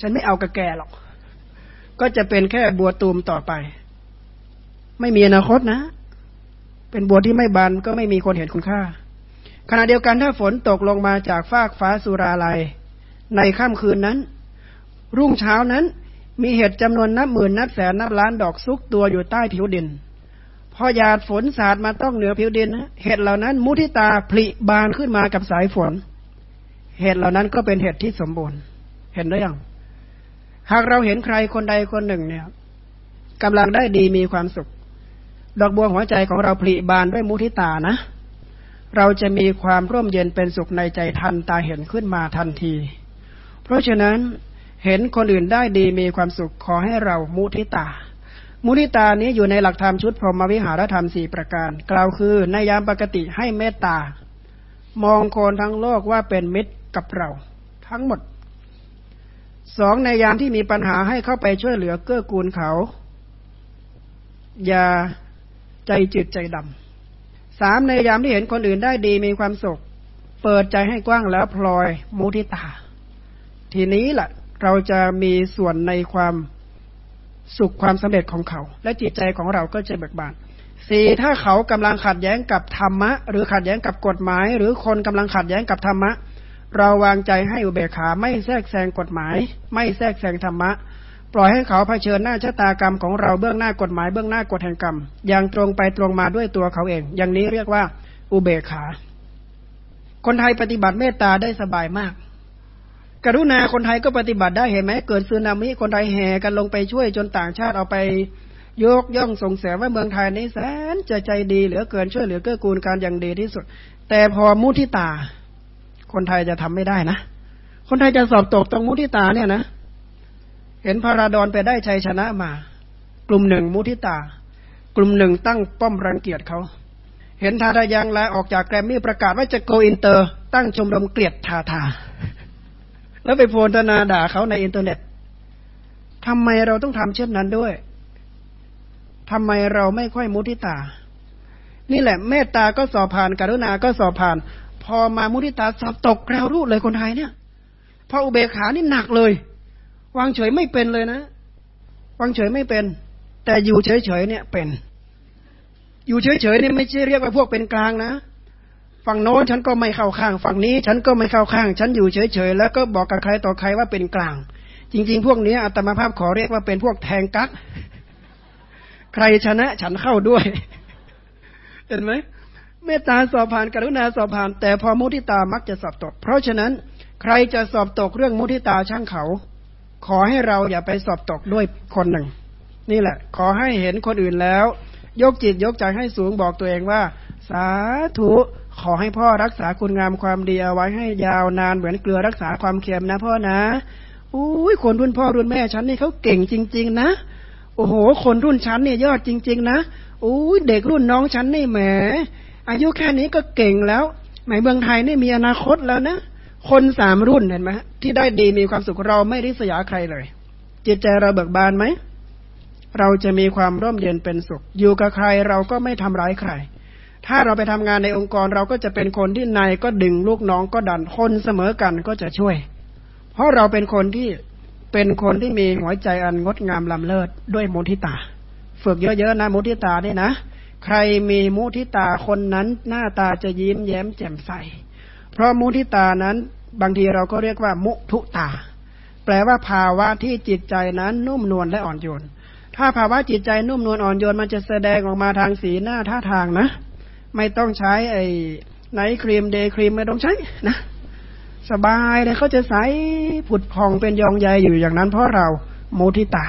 ฉันไม่เอากระแกหรอก ก็จะเป็นแค่บัวตูมต่อไป ไม่มีอนาคตนะ เป็นบัวที่ไม่บานก็ไม่มีคนเห็นคุณค่า ขณะเดียวกันถ้าฝนตกลงมาจากฟากฟ้าสุราลัย ในค่ำคืนนั้น รุ่งเช้านั้น มีเห็ดจำนวนนับหมื่นนับแสนนับล้านดอกซุกตัวอยู่ใต้ผิวดิน พอหยาดฝนสาดมาต้องเหนือผิวดินเห็ดเหล่านั้น มุทิตาผลิบานขึ้นมากับสายฝน เห็ดเหล่านั้นก็เป็นเห็ดที่สมบูรณ์ เห็นได้ยังหากเราเห็นใครคนใดคนหนึ่งเนี่ยกำลังได้ดีมีความสุข ดอกบัวหัวใจของเราผลิบานด้วยมุทิตานะ เราจะมีความร่มเย็นเป็นสุขในใจทันตาเห็นขึ้นมาทันที เพราะฉะนั้น เห็นคนอื่นได้ดีมีความสุขขอให้เรามุทิตา มุทิตานี้อยู่ในหลักธรรมชุดพรหมวิหารธรรมสี่ประการ กล่าวคือในยามปกติให้เมตตา มองคนทั้งโลกว่าเป็นมิตรกับเรา ทั้งหมดสองในยามที่มีปัญหาให้เข้าไปช่วยเหลือเกื้อกูลเขา อย่าใจจืดใจดำสามในยามที่เห็นคนอื่นได้ดีมีความสุข เปิดใจให้กว้างแล้วพลอยมุทิตา ทีนี้แหละ เราจะมีส่วนในความสุขความสำเร็จของเขา และจิตใจของเราก็จะเบิกบานสี่ถ้าเขากำลังขัดแย้งกับธรรมะ หรือขัดแย้งกับกฎหมาย หรือคนกำลังขัดแย้งกับธรรมะ เราวางใจให้อุเบกขาไม่แทรกแซงกฎหมาย ไม่แทรกแซงธรรมะ ปล่อยให้เขาเผชิญหน้าชะตากรรมของเราเบื้องหน้ากฎหมายเบื้องหน้ากฎแห่งกรรมอย่างตรงไปตรงมาด้วยตัวเขาเอง อย่างนี้เรียกว่าอุเบกขา คนไทยปฏิบัติเมตตาได้สบายมาก กรุณาคนไทยก็ปฏิบัติได้เห็นไหมเกิดซึนามิคนไทยแห่กันลงไปช่วยจนต่างชาติเอาไปยกย่องส่งเสริมว่าเมืองไทยนี้แสนจะใจดีเหลือเกินช่วยเหลือเกื้อกูลกันอย่างดีที่สุด แต่พอมุทิตา คนไทยจะทำไม่ได้นะ คนไทยจะสอบตกตรงมุทิตาเนี่ยนะ เห็นพระราดอนไปได้ชัยชนะมา กลุ่มหนึ่งมุทิตา กลุ่มหนึ่งตั้งป้อมรังเกียจเขา เห็นทาทายังลาออกจากแกรมมี่ประกาศว่าจะ go inter ตั้งชมรมเกลียดทาทา แล้วไปโพนทะนาด่าเขาในอินเทอร์เน็ตทำไมเราต้องทำเช่นนั้นด้วยทำไมเราไม่ค่อยมุทิตา นี่แหละเมตตาก็สอบผ่านกรุณาก็สอบผ่าน พอมามุทิตาสอบตกแล้วรู้เลยคนไทยเนี่ยพออุเบกขานี่หนักเลย วางเฉยไม่เป็นเลยนะ วางเฉยไม่เป็น แต่อยู่เฉยๆเนี่ยเป็น อยู่เฉยๆเนี่ยไม่ใช่เรียกว่าพวกเป็นกลางนะ ฝั่งโน้นฉันก็ไม่เข้าข้าง ฝั่งนี้ฉันก็ไม่เข้าข้าง ฉันอยู่เฉยๆแล้วก็บอกกับใครต่อใครว่าเป็นกลาง จริง ๆ พวกนี้อัตมาภาพขอเรียกว่าเป็นพวกแทงกักใครชนะฉันเข้าด้วย เห็นไหมเมตตาสอบผ่านกรุณาสอบผ่าน แต่พอมุทิตามักจะสอบตก เพราะฉะนั้นใครจะสอบตกเรื่องมุทิตาช่างเขา ขอให้เราอย่าไปสอบตกด้วยคนหนึ่ง นี่แหละ ขอให้เห็นคนอื่นแล้ว ยกจิตยกใจให้สูงบอกตัวเองว่า สาธุขอให้พ่อรักษาคุณงามความดีเอาไว้ให้ยาวนานเหมือนเกลือรักษาความเค็มนะพ่อนะอุ้ยคนรุ่นพ่อรุ่นแม่ฉันนี่เขาเก่งจริง ๆ นะโอ้โห คนรุ่นชั้นเนี่ยยอดจริง ๆ นะอู้ยเด็กรุ่นน้องชั้นนี่แหมอายุแค่นี้ก็เก่งแล้วหมายเมืองไทยนี่มีอนาคตแล้วนะคนสามรุ่นเห็นไหมที่ได้ดีมีความสุขเราไม่ริษยาใครเลย จิตใจเราเบิกบานไหมเราจะมีความร่มเย็นเป็นสุข อยู่กับใครเราก็ไม่ทำร้ายใคร ถ้าเราไปทำงานในองค์กรเราก็จะเป็นคนที่นายก็ดึงลูกน้องก็ดันคนเสมอกันก็จะช่วย เพราะเราเป็นคนที่เป็นคนที่มีหัวใจอันงดงามลำเลิศด้วยมุทิตา ฝึกเยอะๆนะมุทิตาเนี่ยนะ ใครมีมุทิตาคนนั้นหน้าตาจะยิ้มแย้มแจ่มใส เพราะมุทิตานั้นบางทีเราก็เรียกว่า มุทุตา แปลว่าภาวะที่จิตใจนั้นนุ่มนวลและอ่อนโยน ถ้าภาวะจิตใจนุ่มนวลอ่อนโยนมันจะแสดงออกมาทางสีหน้าท่าทางนะ ไม่ต้องใช้ไอ้ไนท์ครีมเดย์ครีมไม่ต้องใช้นะสบายเลยเขาจะใสผุดพองเป็นยองใยอยู่อย่างนั้นเพราะเราโมทิตา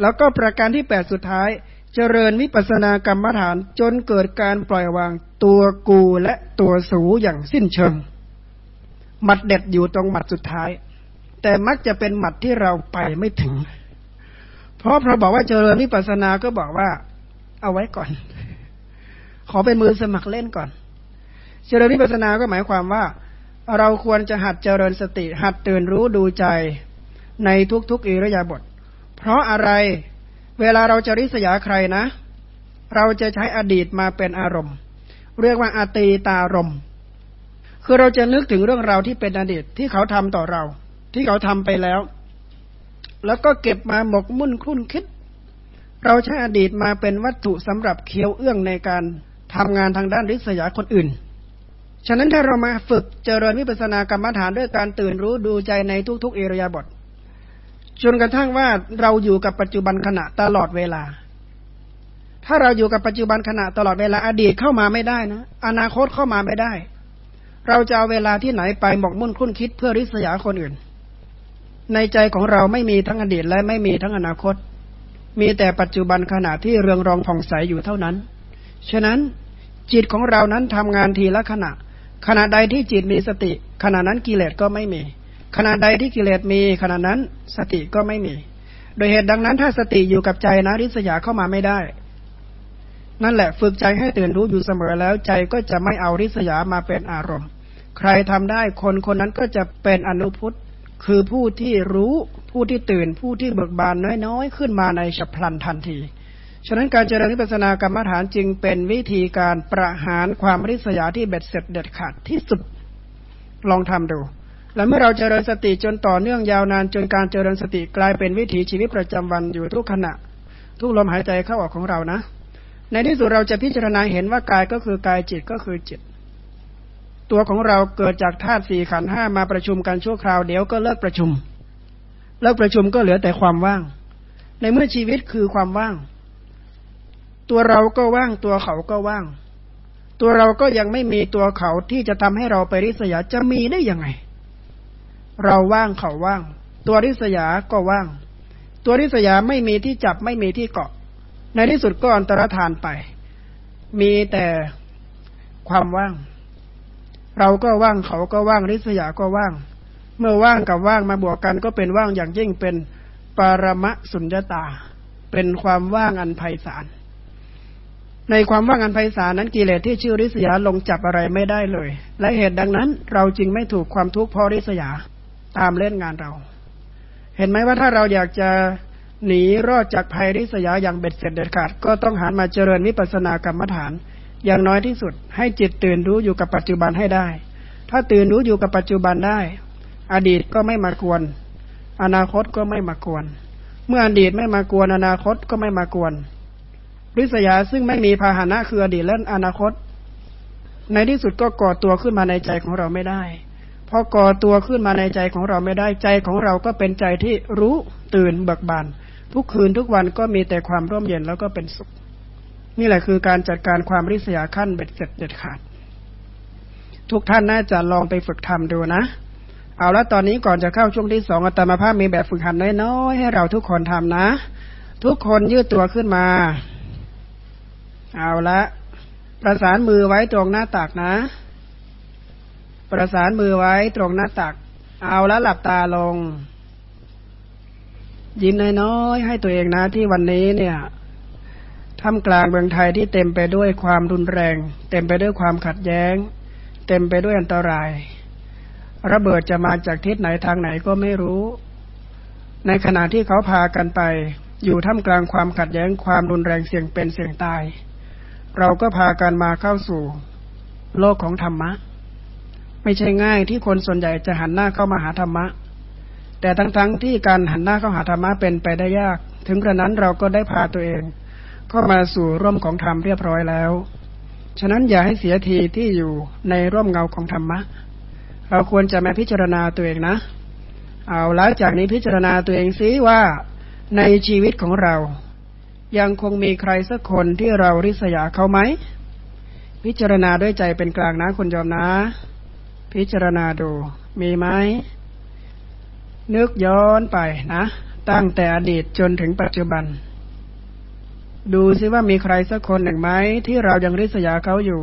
แล้วก็ประการที่แปดสุดท้าย เจริญวิปัสสนากรรมฐานจนเกิดการปล่อยวางตัวกูและตัวสูอย่างสิ้นเชิงหมัดเด็ดอยู่ตรงหมัดสุดท้าย แต่มักจะเป็นหมัดที่เราไปไม่ถึง เพราะพระบอกว่าเจริญวิปัสสนาก็บอกว่า เอาไว้ก่อน ขอเป็นมือสมัครเล่นก่อน เจริญวิปัสสนาก็หมายความว่า เราควรจะหัดเจริญสติ หัดตื่นรู้ดูใจในทุกๆอิริยาบถเพราะอะไรเวลาเราจะริษยาใครนะ เราจะใช้อดีตมาเป็นอารมณ์ เรียกว่าอาตีตารมคือเราจะนึกถึงเรื่องราวที่เป็นอดีตที่เขาทำต่อเรา ที่เขาทำไปแล้ว แล้วก็เก็บมาหมกมุ่นคุ้นคิด เราใช้อดีตมาเป็นวัตถุสำหรับเคี้ยวเอื้องในการ ทำงานทางด้านริษยาคนอื่น ฉะนั้นถ้าเรามาฝึกเจริญวิปัสสนากรรมฐานด้วยการตื่นรู้ดูใจในทุกๆเอริยาบทจนกระทั่งว่าเราอยู่กับปัจจุบันขณะตลอดเวลา ถ้าเราอยู่กับปัจจุบันขณะตลอดเวลาอดีตเข้ามาไม่ได้นะ อนาคตเข้ามาไม่ได้ เราจะเอาเวลาที่ไหนไปหมกมุ่นคุ้นคิดเพื่อริษยาคนอื่น ในใจของเราไม่มีทั้งอดีตและไม่มีทั้งอนาคต มีแต่ปัจจุบันขณะที่เรืองรองผ่องใสอยู่เท่านั้น ฉะนั้น จิตของเรานั้นทำงานทีละขณะ ขณะใดที่จิตมีสติ ขณะนั้นกิเลสก็ไม่มี ขณะใดที่กิเลสมี ขณะนั้นสติก็ไม่มี โดยเหตุดังนั้นถ้าสติอยู่กับใจนะริษยาเข้ามาไม่ได้ นั่นแหละฝึกใจให้ตื่นรู้อยู่เสมอแล้วใจก็จะไม่เอาริษยามาเป็นอารมณ์ ใครทำได้คนคนนั้นก็จะเป็นอนุพุทธคือผู้ที่รู้ผู้ที่ตื่นผู้ที่เบิกบานน้อยๆ ขึ้นมาในฉับพลันทันที ฉะนั้นการเจริญวิปัสสนากรรมฐานจึงเป็นวิธีการประหารความริษยาที่เบ็ดเสร็จเด็ดขาดที่สุดลองทำดู และเมื่อเราเจริญสติจนต่อเนื่องยาวนานจนการเจริญสติกลายเป็นวิถีชีวิตประจำวันอยู่ทุกขณะ ทุกลมหายใจเข้าออกของเรานะ ในที่สุดเราจะพิจารณาเห็นว่ากายก็คือกายจิตก็คือจิต ตัวของเราเกิดจากธาตุสี่ขันห้ามาประชุมกันชั่วคราวเดี๋ยวก็เลิกประชุม เลิกประชุมก็เหลือแต่ความว่าง ในเมื่อชีวิตคือความว่าง ตัวเราก็ว่างตัวเขาก็ว่าง ตัวเราก็ยังไม่มีตัวเขาที่จะทำให้เราไปริษยาจะมีได้ยังไง เราว่างเขาว่าง ตัวริษยาก็ว่าง ตัวริษยาไม่มีที่จับไม่มีที่เกาะ ในที่สุดก็อันตรธานไป มีแต่ความว่าง เราก็ว่างเขาก็ว่างริษยาก็ว่าง เมื่อว่างกับว่างมาบวกกันก็เป็นว่างอย่างยิ่งเป็นปรมะสุญญตา เป็นความว่างอันไพศาล ในความว่างอันไพศาลนั้นกิเลสที่ชื่อริษยาลงจับอะไรไม่ได้เลย และเหตุดังนั้น เราจึงไม่ถูกความทุกข์เพราะริษยาตามเล่นงานเรา เห็นไหมว่าถ้าเราอยากจะหนีรอดจากภัยริษยาอย่างเบ็ดเสร็จเด็ดขาด ก็ต้องหันมาเจริญวิปัสสนากรรมฐาน อย่างน้อยที่สุด ให้จิตตื่นรู้อยู่กับปัจจุบันให้ได้ ถ้าตื่นรู้อยู่กับปัจจุบันได้ อดีตก็ไม่มากวน อนาคตก็ไม่มากวน เมื่ออดีตไม่มากวนอนาคตก็ไม่มากวน ริษยาซึ่งไม่มีพาหนะคืออดีตและอนาคต ในที่สุดก็ก่อตัวขึ้นมาในใจของเราไม่ได้พอก่อตัวขึ้นมาในใจของเราไม่ได้ใจของเราก็เป็นใจที่รู้ตื่นเบิกบานทุกคืนทุกวันก็มีแต่ความร่มเย็นแล้วก็เป็นสุข นี่แหละคือการจัดการความริษยาขั้นเบ็ดเสร็จเด็ดขาด ทุกท่านน่าจะลองไปฝึกทำดูนะ เอาละตอนนี้ก่อนจะเข้าช่วงที่สองอัตมาภาพมีแบบฝึกหัดน้อยๆให้เราทุกคนทำนะ ทุกคนยืดตัวขึ้นมา เอาละประสานมือไว้ตรงหน้าตักนะ ประสานมือไว้ตรงหน้าตัก เอาละหลับตาลง ยิ้มน้อยๆให้ตัวเองนะที่วันนี้เนี่ยท่ามกลางเมืองไทยที่เต็มไปด้วยความรุนแรง เต็มไปด้วยความขัดแย้ง เต็มไปด้วยอันตราย ระเบิดจะมาจากทิศไหนทางไหนก็ไม่รู้ ในขณะที่เขาพากันไป อยู่ท่ามกลางความขัดแย้งความรุนแรงเสี่ยงเป็นเสี่ยงตาย เราก็พากันมาเข้าสู่ โลกของธรรมะ ไม่ใช่ง่ายที่คนส่วนใหญ่จะหันหน้าเข้ามาหาธรรมะ แต่ทั้งๆทที่การหันหน้าเข้าหาธรรมะเป็นไปได้ยาก ถึงกระนั้นเราก็ได้พาตัวเองเข้ามาสู่ร่มของธรรมเรียบร้อยแล้ว ฉะนั้นอย่าให้เสียทีที่อยู่ในร่มเงาของธรรมะ เราควรจะมาพิจารณาตัวเองนะ เอาแล้วจากนี้พิจารณาตัวเองซิว่าในชีวิตของเรา ยังคงมีใครสักคนที่เราริษยาเขาไหม พิจารณาด้วยใจเป็นกลางนะคุณยอมนะ พิจารณาดู มีไหม นึกย้อนไปนะ ตั้งแต่อดีตจนถึงปัจจุบัน ดูซิว่ามีใครสักคนหนึ่งไหมที่เรายังริษยาเขาอยู่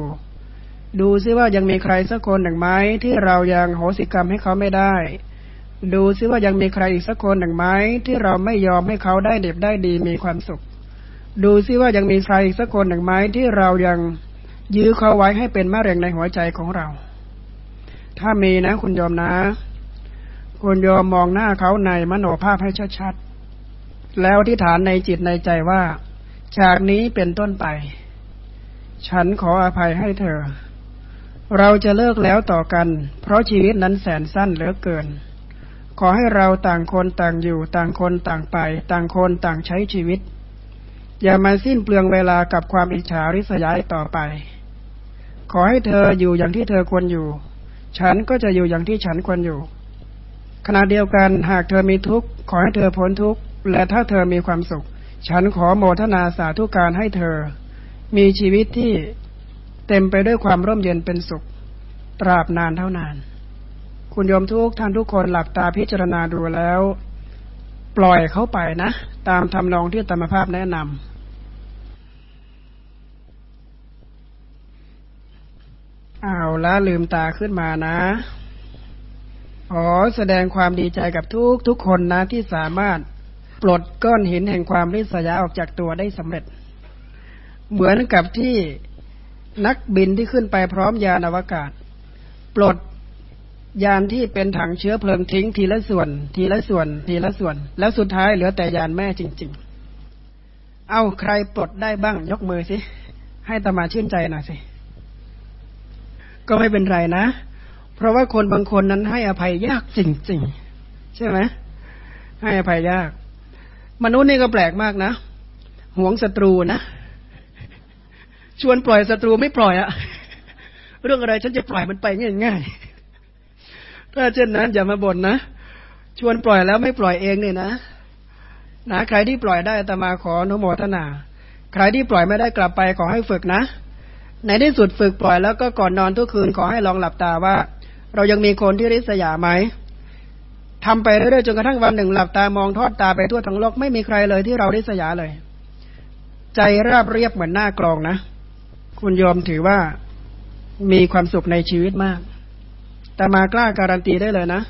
ดูซิว่ายังมีใครสักคนหนึ่งไหมที่เรายังโหสิกรรมให้เขาไม่ได้ดูซิว่ายังมีใครอีกสักคนหนึ่งไหมที่เราไม่ยอมให้เขาได้เด็บได้ดีมีความสุข ดูซิว่ายังมีใครสักคนหนึ่งไหมที่เรายังยื้อเขาไว้ให้เป็นมะเร็งในหัวใจของเรา ถ้ามีนะ คุณยอมนะ คุณยอมมองหน้าเขาในมโนภาพให้ชัดๆ แล้วที่ฐานในจิตในใจว่า จากนี้เป็นต้นไป ฉันขออภัยให้เธอ เราจะเลิกแล้วต่อกัน เพราะชีวิตนั้นแสนสั้นเหลือเกิน ขอให้เราต่างคนต่างอยู่ ต่างคนต่างไป ต่างคนต่างใช้ชีวิต อย่ามาสิ้นเปลืองเวลากับความอิจฉาริษยาต่อไป ขอให้เธออยู่อย่างที่เธอควรอยู่ ฉันก็จะอยู่อย่างที่ฉันควรอยู่ ขณะเดียวกันหากเธอมีทุกข์ขอให้เธอพ้นทุกข์และถ้าเธอมีความสุข ฉันขอโมทนาสาธุการให้เธอ มีชีวิตที่เต็มไปด้วยความร่มเย็นเป็นสุข ตราบนานเท่านาน คุณโยมทุกท่านทุกคนหลับตาพิจารณาดูแล้ว ปล่อยเขาไปนะ ตามทำนองที่ธรรมภาพแนะนำ เอาละลืมตาขึ้นมานะขอแสดงความดีใจกับทุกทุกคนนะที่สามารถปลดก้อนหินแห่งความริษยาออกจากตัวได้สำเร็จ เหมือนกับที่นักบินที่ขึ้นไปพร้อมยานอวกาศ ปลดยานที่เป็นถังเชื้อเพลิงทิ้งทีละส่วน ทีละส่วน ทีละส่วน แล้วสุดท้ายเหลือแต่ยานแม่จริง ๆ เอาใครปลดได้บ้างยกมือสิ ให้ตมาชื่นใจหน่อยสิ ก็ไม่เป็นไรนะ เพราะว่าคนบางคนนั้นให้อภัยยากจริง ๆ ใช่ไหมให้อภัยยาก มนุษย์นี่ก็แปลกมากนะหวงศัตรูนะชวนปล่อยศัตรูไม่ปล่อยอะเรื่องอะไรฉันจะปล่อยมันไปง่ายๆถ้าเช่นนั้นอย่ามาบ่นนะชวนปล่อยแล้วไม่ปล่อยเองเนี่ยนะนะใครที่ปล่อยได้ตมาขออนุโมทนา ใครที่ปล่อยไม่ได้กลับไปขอให้ฝึกนะ ในที่สุดฝึกปล่อยแล้วก็ก่อนนอนทุกคืนขอให้ลองหลับตาว่า เรายังมีคนที่ริษยาไหมทำไปเรื่อยๆจนกระทั่งวันหนึ่งหลับตามองทอดตาไปทั่วทั้งโลกไม่มีใครเลยที่เราริษยาเลย ใจราบเรียบเหมือนหน้ากรองนะ คุณยอมถือว่ามีความสุขในชีวิตมาก แต่มากล้าการันตีได้เลยนะ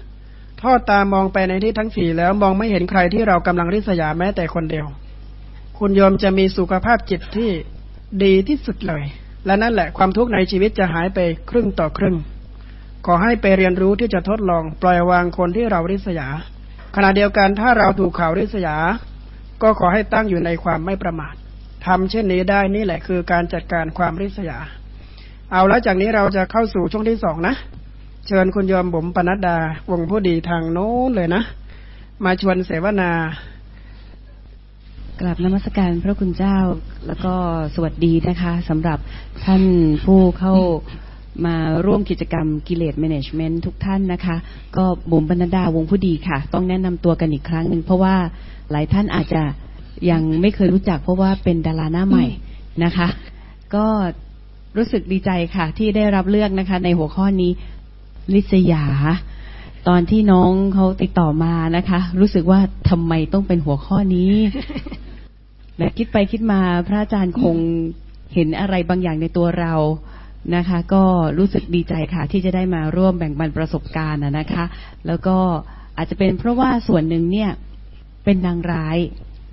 ทอดตามองไปในที่ทั้งสี่แล้วมองไม่เห็นใครที่เรากำลังริษยาแม้แต่คนเดียว คุณยอมจะมีสุขภาพจิตที่ดีที่สุดเลย และนั่นแหละความทุกข์ในชีวิตจะหายไปครึ่งต่อครึ่ง ขอให้ไปเรียนรู้ที่จะทดลองปล่อยวางคนที่เราริษยา ขณะเดียวกันถ้าเราถูกข่าวริษยา ก็ขอให้ตั้งอยู่ในความไม่ประมาททำเช่นนี้ได้นี่แหละคือการจัดการความริษยา เอาแล้วจากนี้เราจะเข้าสู่ช่วงที่สองนะ เชิญคุณยอมบุ๋มปนัดดาวงผู้ดีทางโน้นเลยนะ มาชวนเสวนา กลับนมัสการพระคุณเจ้าแล้วก็สวัสดีนะคะสำหรับท่านผู้เข้ามาร่วมกิจกรรมกิเลสแมネจเมนต์ทุกท่านนะคะ ก็บุ๋มบรรดาวงผู้ดีค่ะ ต้องแนะนำตัวกันอีกครั้งหนึ่งเพราะว่าหลายท่านอาจจะยังไม่เคยรู้จักเพราะว่าเป็นดาราหน้าใหม่นะคะ ก็รู้สึกดีใจค่ะ ที่ได้รับเลือกนะคะ ในหัวข้อนี้ลิษยา ตอนที่น้องเขาติดต่อมานะคะ รู้สึกว่าทำไมต้องเป็นหัวข้อนี้ แต่คิดไปคิดมาพระอาจารย์คงเห็นอะไรบางอย่างในตัวเรานะคะ ก็รู้สึกดีใจค่ะ ที่จะได้มาร่วมแบ่งปันประสบการณ์นะคะ แล้วก็อาจจะเป็นเพราะว่าส่วนหนึ่งเนี่ยเป็นนางร้าย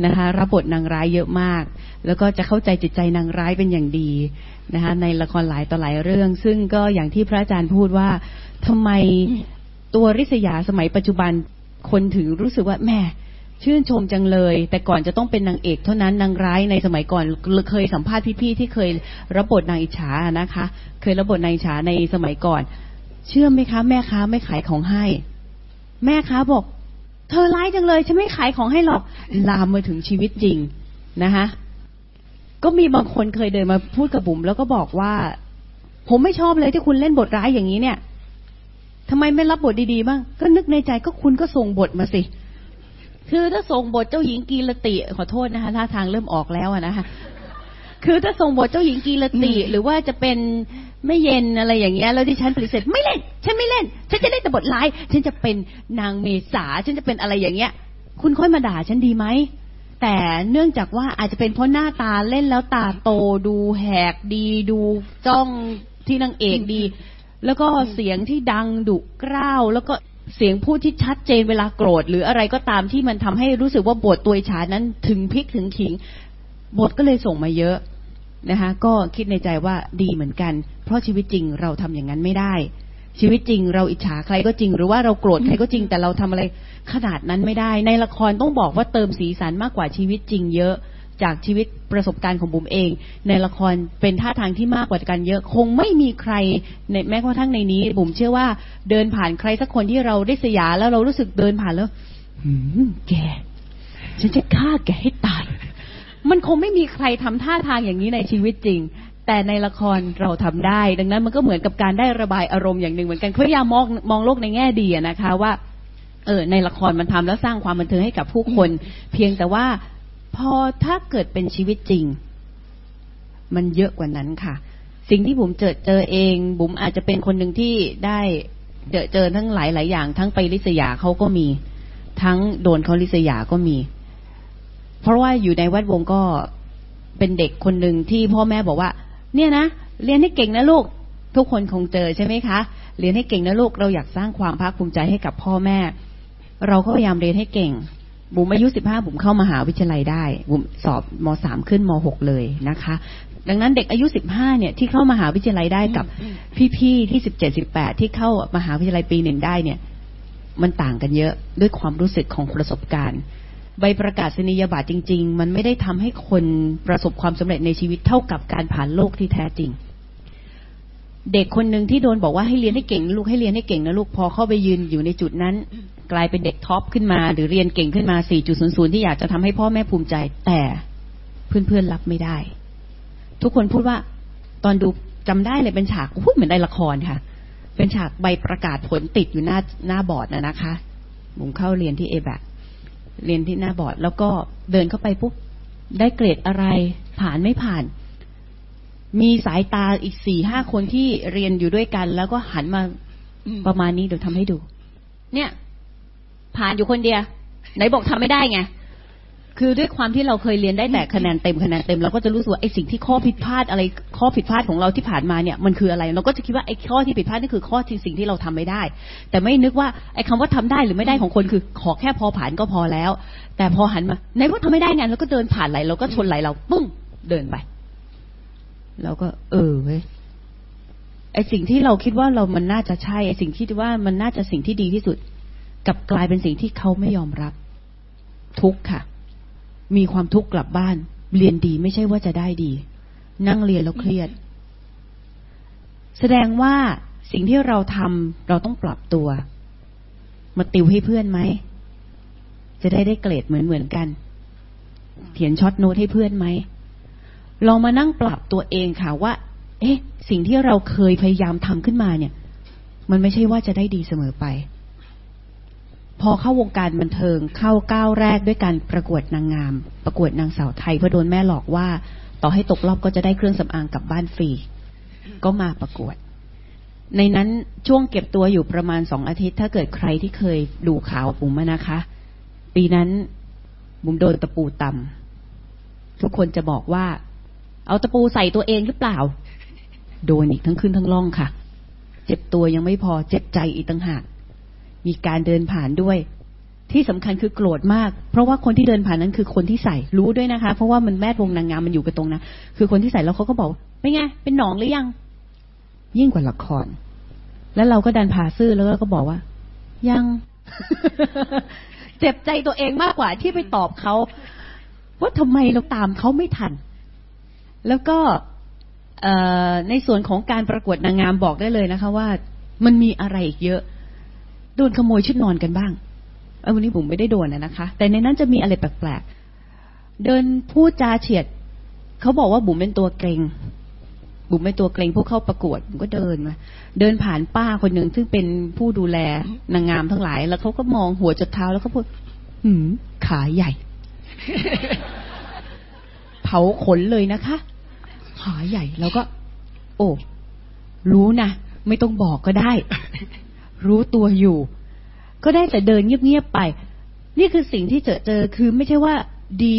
นะคะรับบทนางร้ายเยอะมาก แล้วก็จะเข้าใจจิตใจนางร้ายเป็นอย่างดีนะคะในละครหลายต่อหลายเรื่อง ซึ่งก็อย่างที่พระอาจารย์พูดว่าทำไมตัวริษยาสมัยปัจจุบันคนถึงรู้สึกว่าแม่ ชื่นชมจังเลย แต่ก่อนจะต้องเป็นนางเอกเท่านั้นนางร้ายในสมัยก่อนเคยสัมภาษณ์พี่ๆที่เคยรับบทนางอิจฉานะคะ เคยรับบทนางอิจฉาในสมัยก่อน เชื่อไหมคะ แม่ค้าไม่ขายของให้ แม่ค้าบอก เธอร้ายจังเลยฉันไม่ขายของให้หรอกลามมาถึงชีวิตจริงนะคะก็มีบางคนเคยเดินมาพูดกับบุ๋มแล้วก็บอกว่า ผมไม่ชอบเลยที่คุณเล่นบทร้ายอย่างนี้เนี่ยทำไมไม่รับบทดีๆบ้างก็นึกในใจก็คุณก็ส่งบทมาสิ คือถ้าส่งบทเจ้าหญิงกีรติ ขอโทษนะคะท่าทางเริ่มออกแล้วนะคะคือถ้าส่งบทเจ้าหญิงกีรติ หรือว่าจะเป็นไม่เย็นอะไรอย่างเงี้ยแล้วที่ฉันปฏิเสธไม่เล่น ฉันไม่เล่น ฉันจะเล่นแต่บทร้าย ฉันจะเป็นนางเมษา ฉันจะเป็นอะไรอย่างเงี้ย คุณค่อยมาด่าฉันดีไหมแต่เนื่องจากว่าอาจจะเป็นเพราะหน้าตาเล่นแล้วตาโตดูแหกดีดูจ้องที่นางเอกดี แล้วก็เสียงที่ดังดุกร้าวแล้วก็ เสียงพูดที่ชัดเจนเวลาโกรธ หรืออะไรก็ตามที่มันทำให้รู้สึกว่าบทตัวฉานั้นถึงพิกถึงขิง บทก็เลยส่งมาเยอะนะคะ ก็คิดในใจว่าดีเหมือนกัน เพราะชีวิตจริงเราทำอย่างนั้นไม่ได้ ชีวิตจริง เราอิจฉาใครก็จริง หรือว่าเราโกรธใครก็จริงแต่เราทำอะไรขนาดนั้นไม่ได้ ในละครต้องบอกว่าเติมสีสันมากกว่าชีวิตจริงเยอะ จากชีวิตประสบการณ์ของบุ๋มเอง ในละครเป็นท่าทางที่มากกว่ากันเยอะ คงไม่มีใครในแม้กระทั่งในนี้ บุ๋มเชื่อว่าเดินผ่านใครสักคนที่เราได้สยาแล้วเรารู้สึกเดินผ่านแล้วแก ฉันจะฆ่าแกให้ตาย มันคงไม่มีใครทำท่าทางอย่างนี้ในชีวิตจริง แต่ในละครเราทำได้ ดังนั้นมันก็เหมือนกับการได้ระบายอารมณ์อย่างหนึ่งเหมือนกันพยายามมองมองโลกในแง่ดีนะคะ ว่าเออในละครมันทำแล้วสร้างความบันเทิงให้กับผู้คน เพียงแต่ว่า พอถ้าเกิดเป็นชีวิตจริง มันเยอะกว่านั้นค่ะ สิ่งที่บุ๋มเจอเจอเองบุ๋มอาจจะเป็นคนหนึ่งที่ได้เจอเจอทั้งหลายหลายอย่าง ทั้งไปลิษยาเขาก็มี ทั้งโดนเขาลิษยาก็มี เพราะว่าอยู่ในวัดวงก็เป็นเด็กคนหนึ่งที่พ่อแม่บอกว่า เนี่ยนะเรียนให้เก่งนะลูก ทุกคนคงเจอใช่ไหมคะ เรียนให้เก่งนะลูกเราอยากสร้างความภาคภูมิใจให้กับพ่อแม่ เราก็พยายามเรียนให้เก่ง บุ๋มอายุสิบห้าบุ๋มเข้ามาหาวิทยาลัยได้ บุ๋มสอบมสามขึ้นมหกเลยนะคะ ดังนั้นเด็กอายุสิบห้าเนี่ยที่เข้ามาหาวิทยาลัยได้กับพี่ๆที่สิบเจ็ดสิบแปดที่เข้ามาหาวิทยาลัยปีหนึ่งได้เนี่ย มันต่างกันเยอะด้วยความรู้สึกของประสบการณ์ใบประกาศนียบัตรจริง ๆ มันไม่ได้ทำให้คนประสบความสำเร็จในชีวิตเท่ากับการผ่านโลกที่แท้จริง เด็กคนหนึ่งที่โดนบอกว่าให้เรียนให้เก่งลูกให้เรียนให้เก่งนะลูกพอเข้าไปยืนอยู่ในจุดนั้น กลายเป็นเด็กท็อปขึ้นมา หรือเรียนเก่งขึ้นมา 4.00 ที่อยากจะทำให้พ่อแม่ภูมิใจ แต่เพื่อนๆรับไม่ได้ ทุกคนพูดว่าตอนดูจำได้เลยเป็นฉากพูดเหมือนในละครค่ะ เป็นฉากใบประกาศผลติดอยู่หน้าหน้าบอร์ดนะนะคะผมเข้าเรียนที่เอแบเรียนที่หน้าบอร์ด แล้วก็เดินเข้าไปปุ๊บได้เกรดอะไรผ่านไม่ผ่าน มีสายตาอีกสี่ห้าคนที่เรียนอยู่ด้วยกัน แล้วก็หันมาประมาณนี้เดี๋ยวทำให้ดู เนี่ย ผ่านอยู่คนเดียวไหนบอกทำไม่ได้ไงคือด้วยความที่เราเคยเรียนได้แต่คะแนนเต็มคะแนนเต็มเราก็จะรู้สึกว่าไอ้สิ่งที่ข้อผิดพลาดอะไรข้อผิดพลาดของเราที่ผ่านมาเนี่ยมันคืออะไร เราก็จะคิดว่าไอ้ข้อที่ผิดพลาดนี่คือข้อที่สิ่งที่เราทำไม่ได้ แต่ไม่นึกว่าไอ้คาว่าทำได้หรือไม่ได้ของคนคือ ขอแค่พอผ่านก็พอแล้ว แต่พอหันมาในว่าทำไม่ได้ไงเราก็เดินผ่านไหลเราก็ชนไหลเราปุ้งเดินไปเราก็ เออเว้ยไอ้สิ่งที่เราคิดว่าเรามันน่าจะใช่ไอ้สิ่งที่ว่ามันน่าจะสิ่งที่ดีที่สุด กับกลายเป็นสิ่งที่เขาไม่ยอมรับ ทุกค่ะ มีความทุกข์กลับบ้าน เรียนดีไม่ใช่ว่าจะได้ดี นั่งเรียนแล้วเครียด แสดงว่าสิ่งที่เราทำเราต้องปรับตัว มาติวให้เพื่อนไหม จะได้ได้เกรดเหมือนเหมือนกัน เขียนช็อตโน้ตให้เพื่อนไหมลองมานั่งปรับตัวเองค่ะว่า เอ๊ะ สิ่งที่เราเคยพยายามทำขึ้นมาเนี่ย มันไม่ใช่ว่าจะได้ดีเสมอไป พอเข้าวงการบันเทิงเข้าก้าวแรกด้วยการประกวดนางงาม ประกวดนางสาวไทยเพราะโดนแม่หลอกว่า ต่อให้ตกรอบก็จะได้เครื่องสำอางกลับบ้านฟรี ก็มาประกวด ในนั้นช่วงเก็บตัวอยู่ประมาณสองอาทิตย์ ถ้าเกิดใครที่เคยดูข่าวบุ๋มนะคะ ปีนั้นบุ๋มโดนตะปูตำทุกคนจะบอกว่า เอาตะปูใส่ตัวเองหรือเปล่า โดนอีกทั้งขึ้นทั้งล่องค่ะ เจ็บตัวยังไม่พอเจ็บใจอีกต่างหาก มีการเดินผ่านด้วย ที่สำคัญคือโกรธมาก เพราะว่าคนที่เดินผ่านนั้นคือคนที่ใส่รู้ด้วยนะคะ เพราะว่ามันแม่วงนางงามมันอยู่กันตรงนะคือคนที่ใส่แล้วเขาก็บอกเป็นไง เป็นหนองหรือยัง ยิ่งกว่าละคร แล้วเราก็ดันผ่าซื่อแล้วก็บอกว่า ยัง เจ็บใจตัวเองมากกว่าที่ไปตอบเขาว่าทำไมเราตามเขาไม่ทัน แล้วก็ในส่วนของการประกวดนางงามบอกได้เลยนะคะ ว่ามันมีอะไรอีกเยอะ โดนขโมยชุดนอนกันบ้างเออวันนี้ผมไม่ได้โดนนะคะ แต่ในนั้นจะมีอะไรแปลกๆเดินพูดจาเฉียดเขาบอกว่าบุ๋มเป็นตัวเกรงบุ๋มเป็นตัวเกรงพวกเข้าประกวดผมก็เดินมาเดินผ่านป้าคนหนึ่งซึ่งเป็นผู้ดูแลนางงามทั้งหลาย แล้วเขาก็มองหัวจดเท้าแล้วเขาพูดหืมขาใหญ่ เผาขนเลยนะคะขาใหญ่แล้วก็ โอ้ รู้นะ ไม่ต้องบอกก็ได้ รู้ตัวอยู่ ก็ได้แต่เดินเงียบๆไป นี่คือสิ่งที่เจอเจอคือไม่ใช่ว่าดี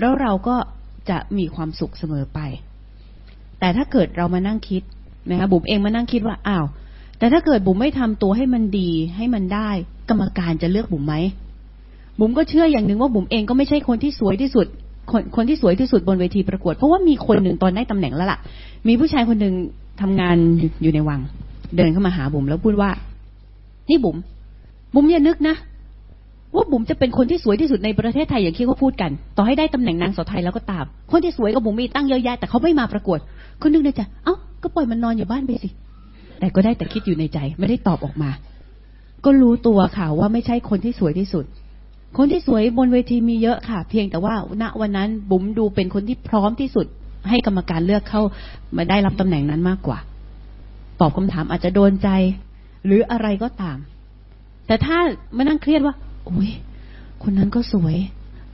แล้วเราก็จะมีความสุขเสมอไป แต่ถ้าเกิดเรามานั่งคิดนะคะบุ๋มเองมานั่งคิดว่าอ้าว แต่ถ้าเกิดบุ๋มไม่ทำตัวให้มันดีให้มันได้ กรรมการจะเลือกบุ๋มไหมบุ๋มก็เชื่ออย่างหนึ่งว่าบุ๋มเองก็ไม่ใช่คนที่สวยที่สุด คนคนที่สวยที่สุดบนเวทีประกวด เพราะว่ามีคนหนึ่งตอนได้ตำแหน่งแล้วล่ะ มีผู้ชายคนหนึ่งทำงานอยู่ในวัง เดินเข้ามาหาบุ๋มแล้วพูดว่า นี่บุ๋มบุ๋มอย่านึกนะว่าบุ๋มจะเป็นคนที่สวยที่สุดในประเทศไทยอย่างที่เขาพูดกัน ต่อให้ได้ตำแหน่งนางสาวไทยแล้วก็ตาม คนที่สวยกับบุ๋มมีตั้งเยอะแยะแต่เขาไม่มาประกวด คนนึงในใจเอ้าก็ปล่อยมันนอนอยู่บ้านไปสิ แต่ก็ได้แต่คิดอยู่ในใจ ไม่ได้ตอบออกมา ก็รู้ตัวค่ะว่าไม่ใช่คนที่สวยที่สุด คนที่สวยบนเวทีมีเยอะค่ะ เพียงแต่ว่าณวันนั้นบุ๋มดูเป็นคนที่พร้อมที่สุด ให้กรรมการเลือกเข้ามาได้รับตำแหน่งนั้นมากกว่า ตอบคำถามอาจจะโดนใจ หรืออะไรก็ตาม แต่ถ้ามานั่งเครียดว่าโอ้ยคนนั้นก็สวย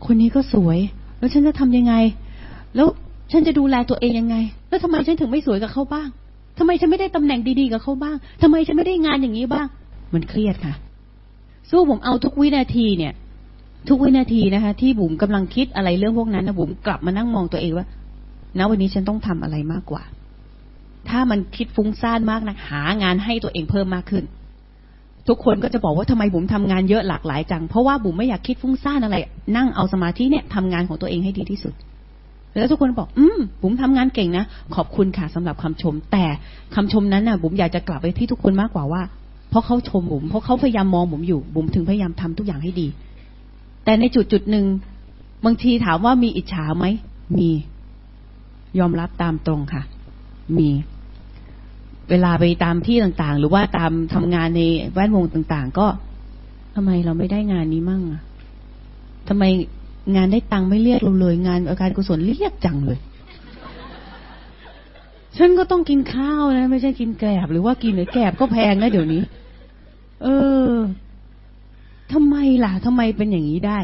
คนนี้ก็สวย แล้วฉันจะทำยังไง แล้วฉันจะดูแลตัวเองยังไง แล้วทำไมฉันถึงไม่สวยกับเขาบ้างทำไมฉันไม่ได้ตำแหน่งดีๆกับเขาบ้างทำไมฉันไม่ได้งานอย่างนี้บ้าง มันเครียดค่ะ สู้ผมเอาทุกวินาทีเนี่ย ทุกวินาทีนะคะ ที่บุ๋มกำลังคิดอะไรเรื่องพวกนั้นนะบุ๋มกลับมานั่งมองตัวเองว่าณวันนี้ฉันต้องทำอะไรมากกว่า ถ้ามันคิดฟุ้งซ่านมากนะหางานให้ตัวเองเพิ่มมากขึ้น ทุกคนก็จะบอกว่าทำไมบุ๋มทำงานเยอะหลากหลายจัง เพราะว่าบุ๋มไม่อยากคิดฟุ้งซ่านอะไร นั่งเอาสมาธิเนี่ยทำงานของตัวเองให้ดีที่สุด แล้วทุกคนบอก อืมบุ๋มทำงานเก่งนะ ขอบคุณค่ะสำหรับคำชม แต่คำชมนั้นน่ะบุ๋มอยากจะกลับไปที่ทุกคนมากกว่าว่า เพราะเขาชมบุ๋มเพราะเขาพยายามมองบุ๋มอยู่บุ๋มถึงพยายามทำทุกอย่างให้ดี แต่ในจุดจุดหนึ่งบางทีถามว่ามีอิจฉาไหมมี ยอมรับตามตรงค่ะ มี เวลาไปตามที่ต่างๆ หรือว่าตามทำงานในแวดวงต่างๆ ก็ทำไมเราไม่ได้งานนี้มั่งอะทำไมงานได้ตังค์ไม่เรียกเราเลย งานอาการกุศลเรียกจังเลย ฉันก็ต้องกินข้าวนะ ไม่ใช่กินแกลบหรือว่ากินเนื้แกลบก็แพงนะเดี๋ยวนี้ เออทำไมล่ะทำไมเป็นอย่างนี้ได้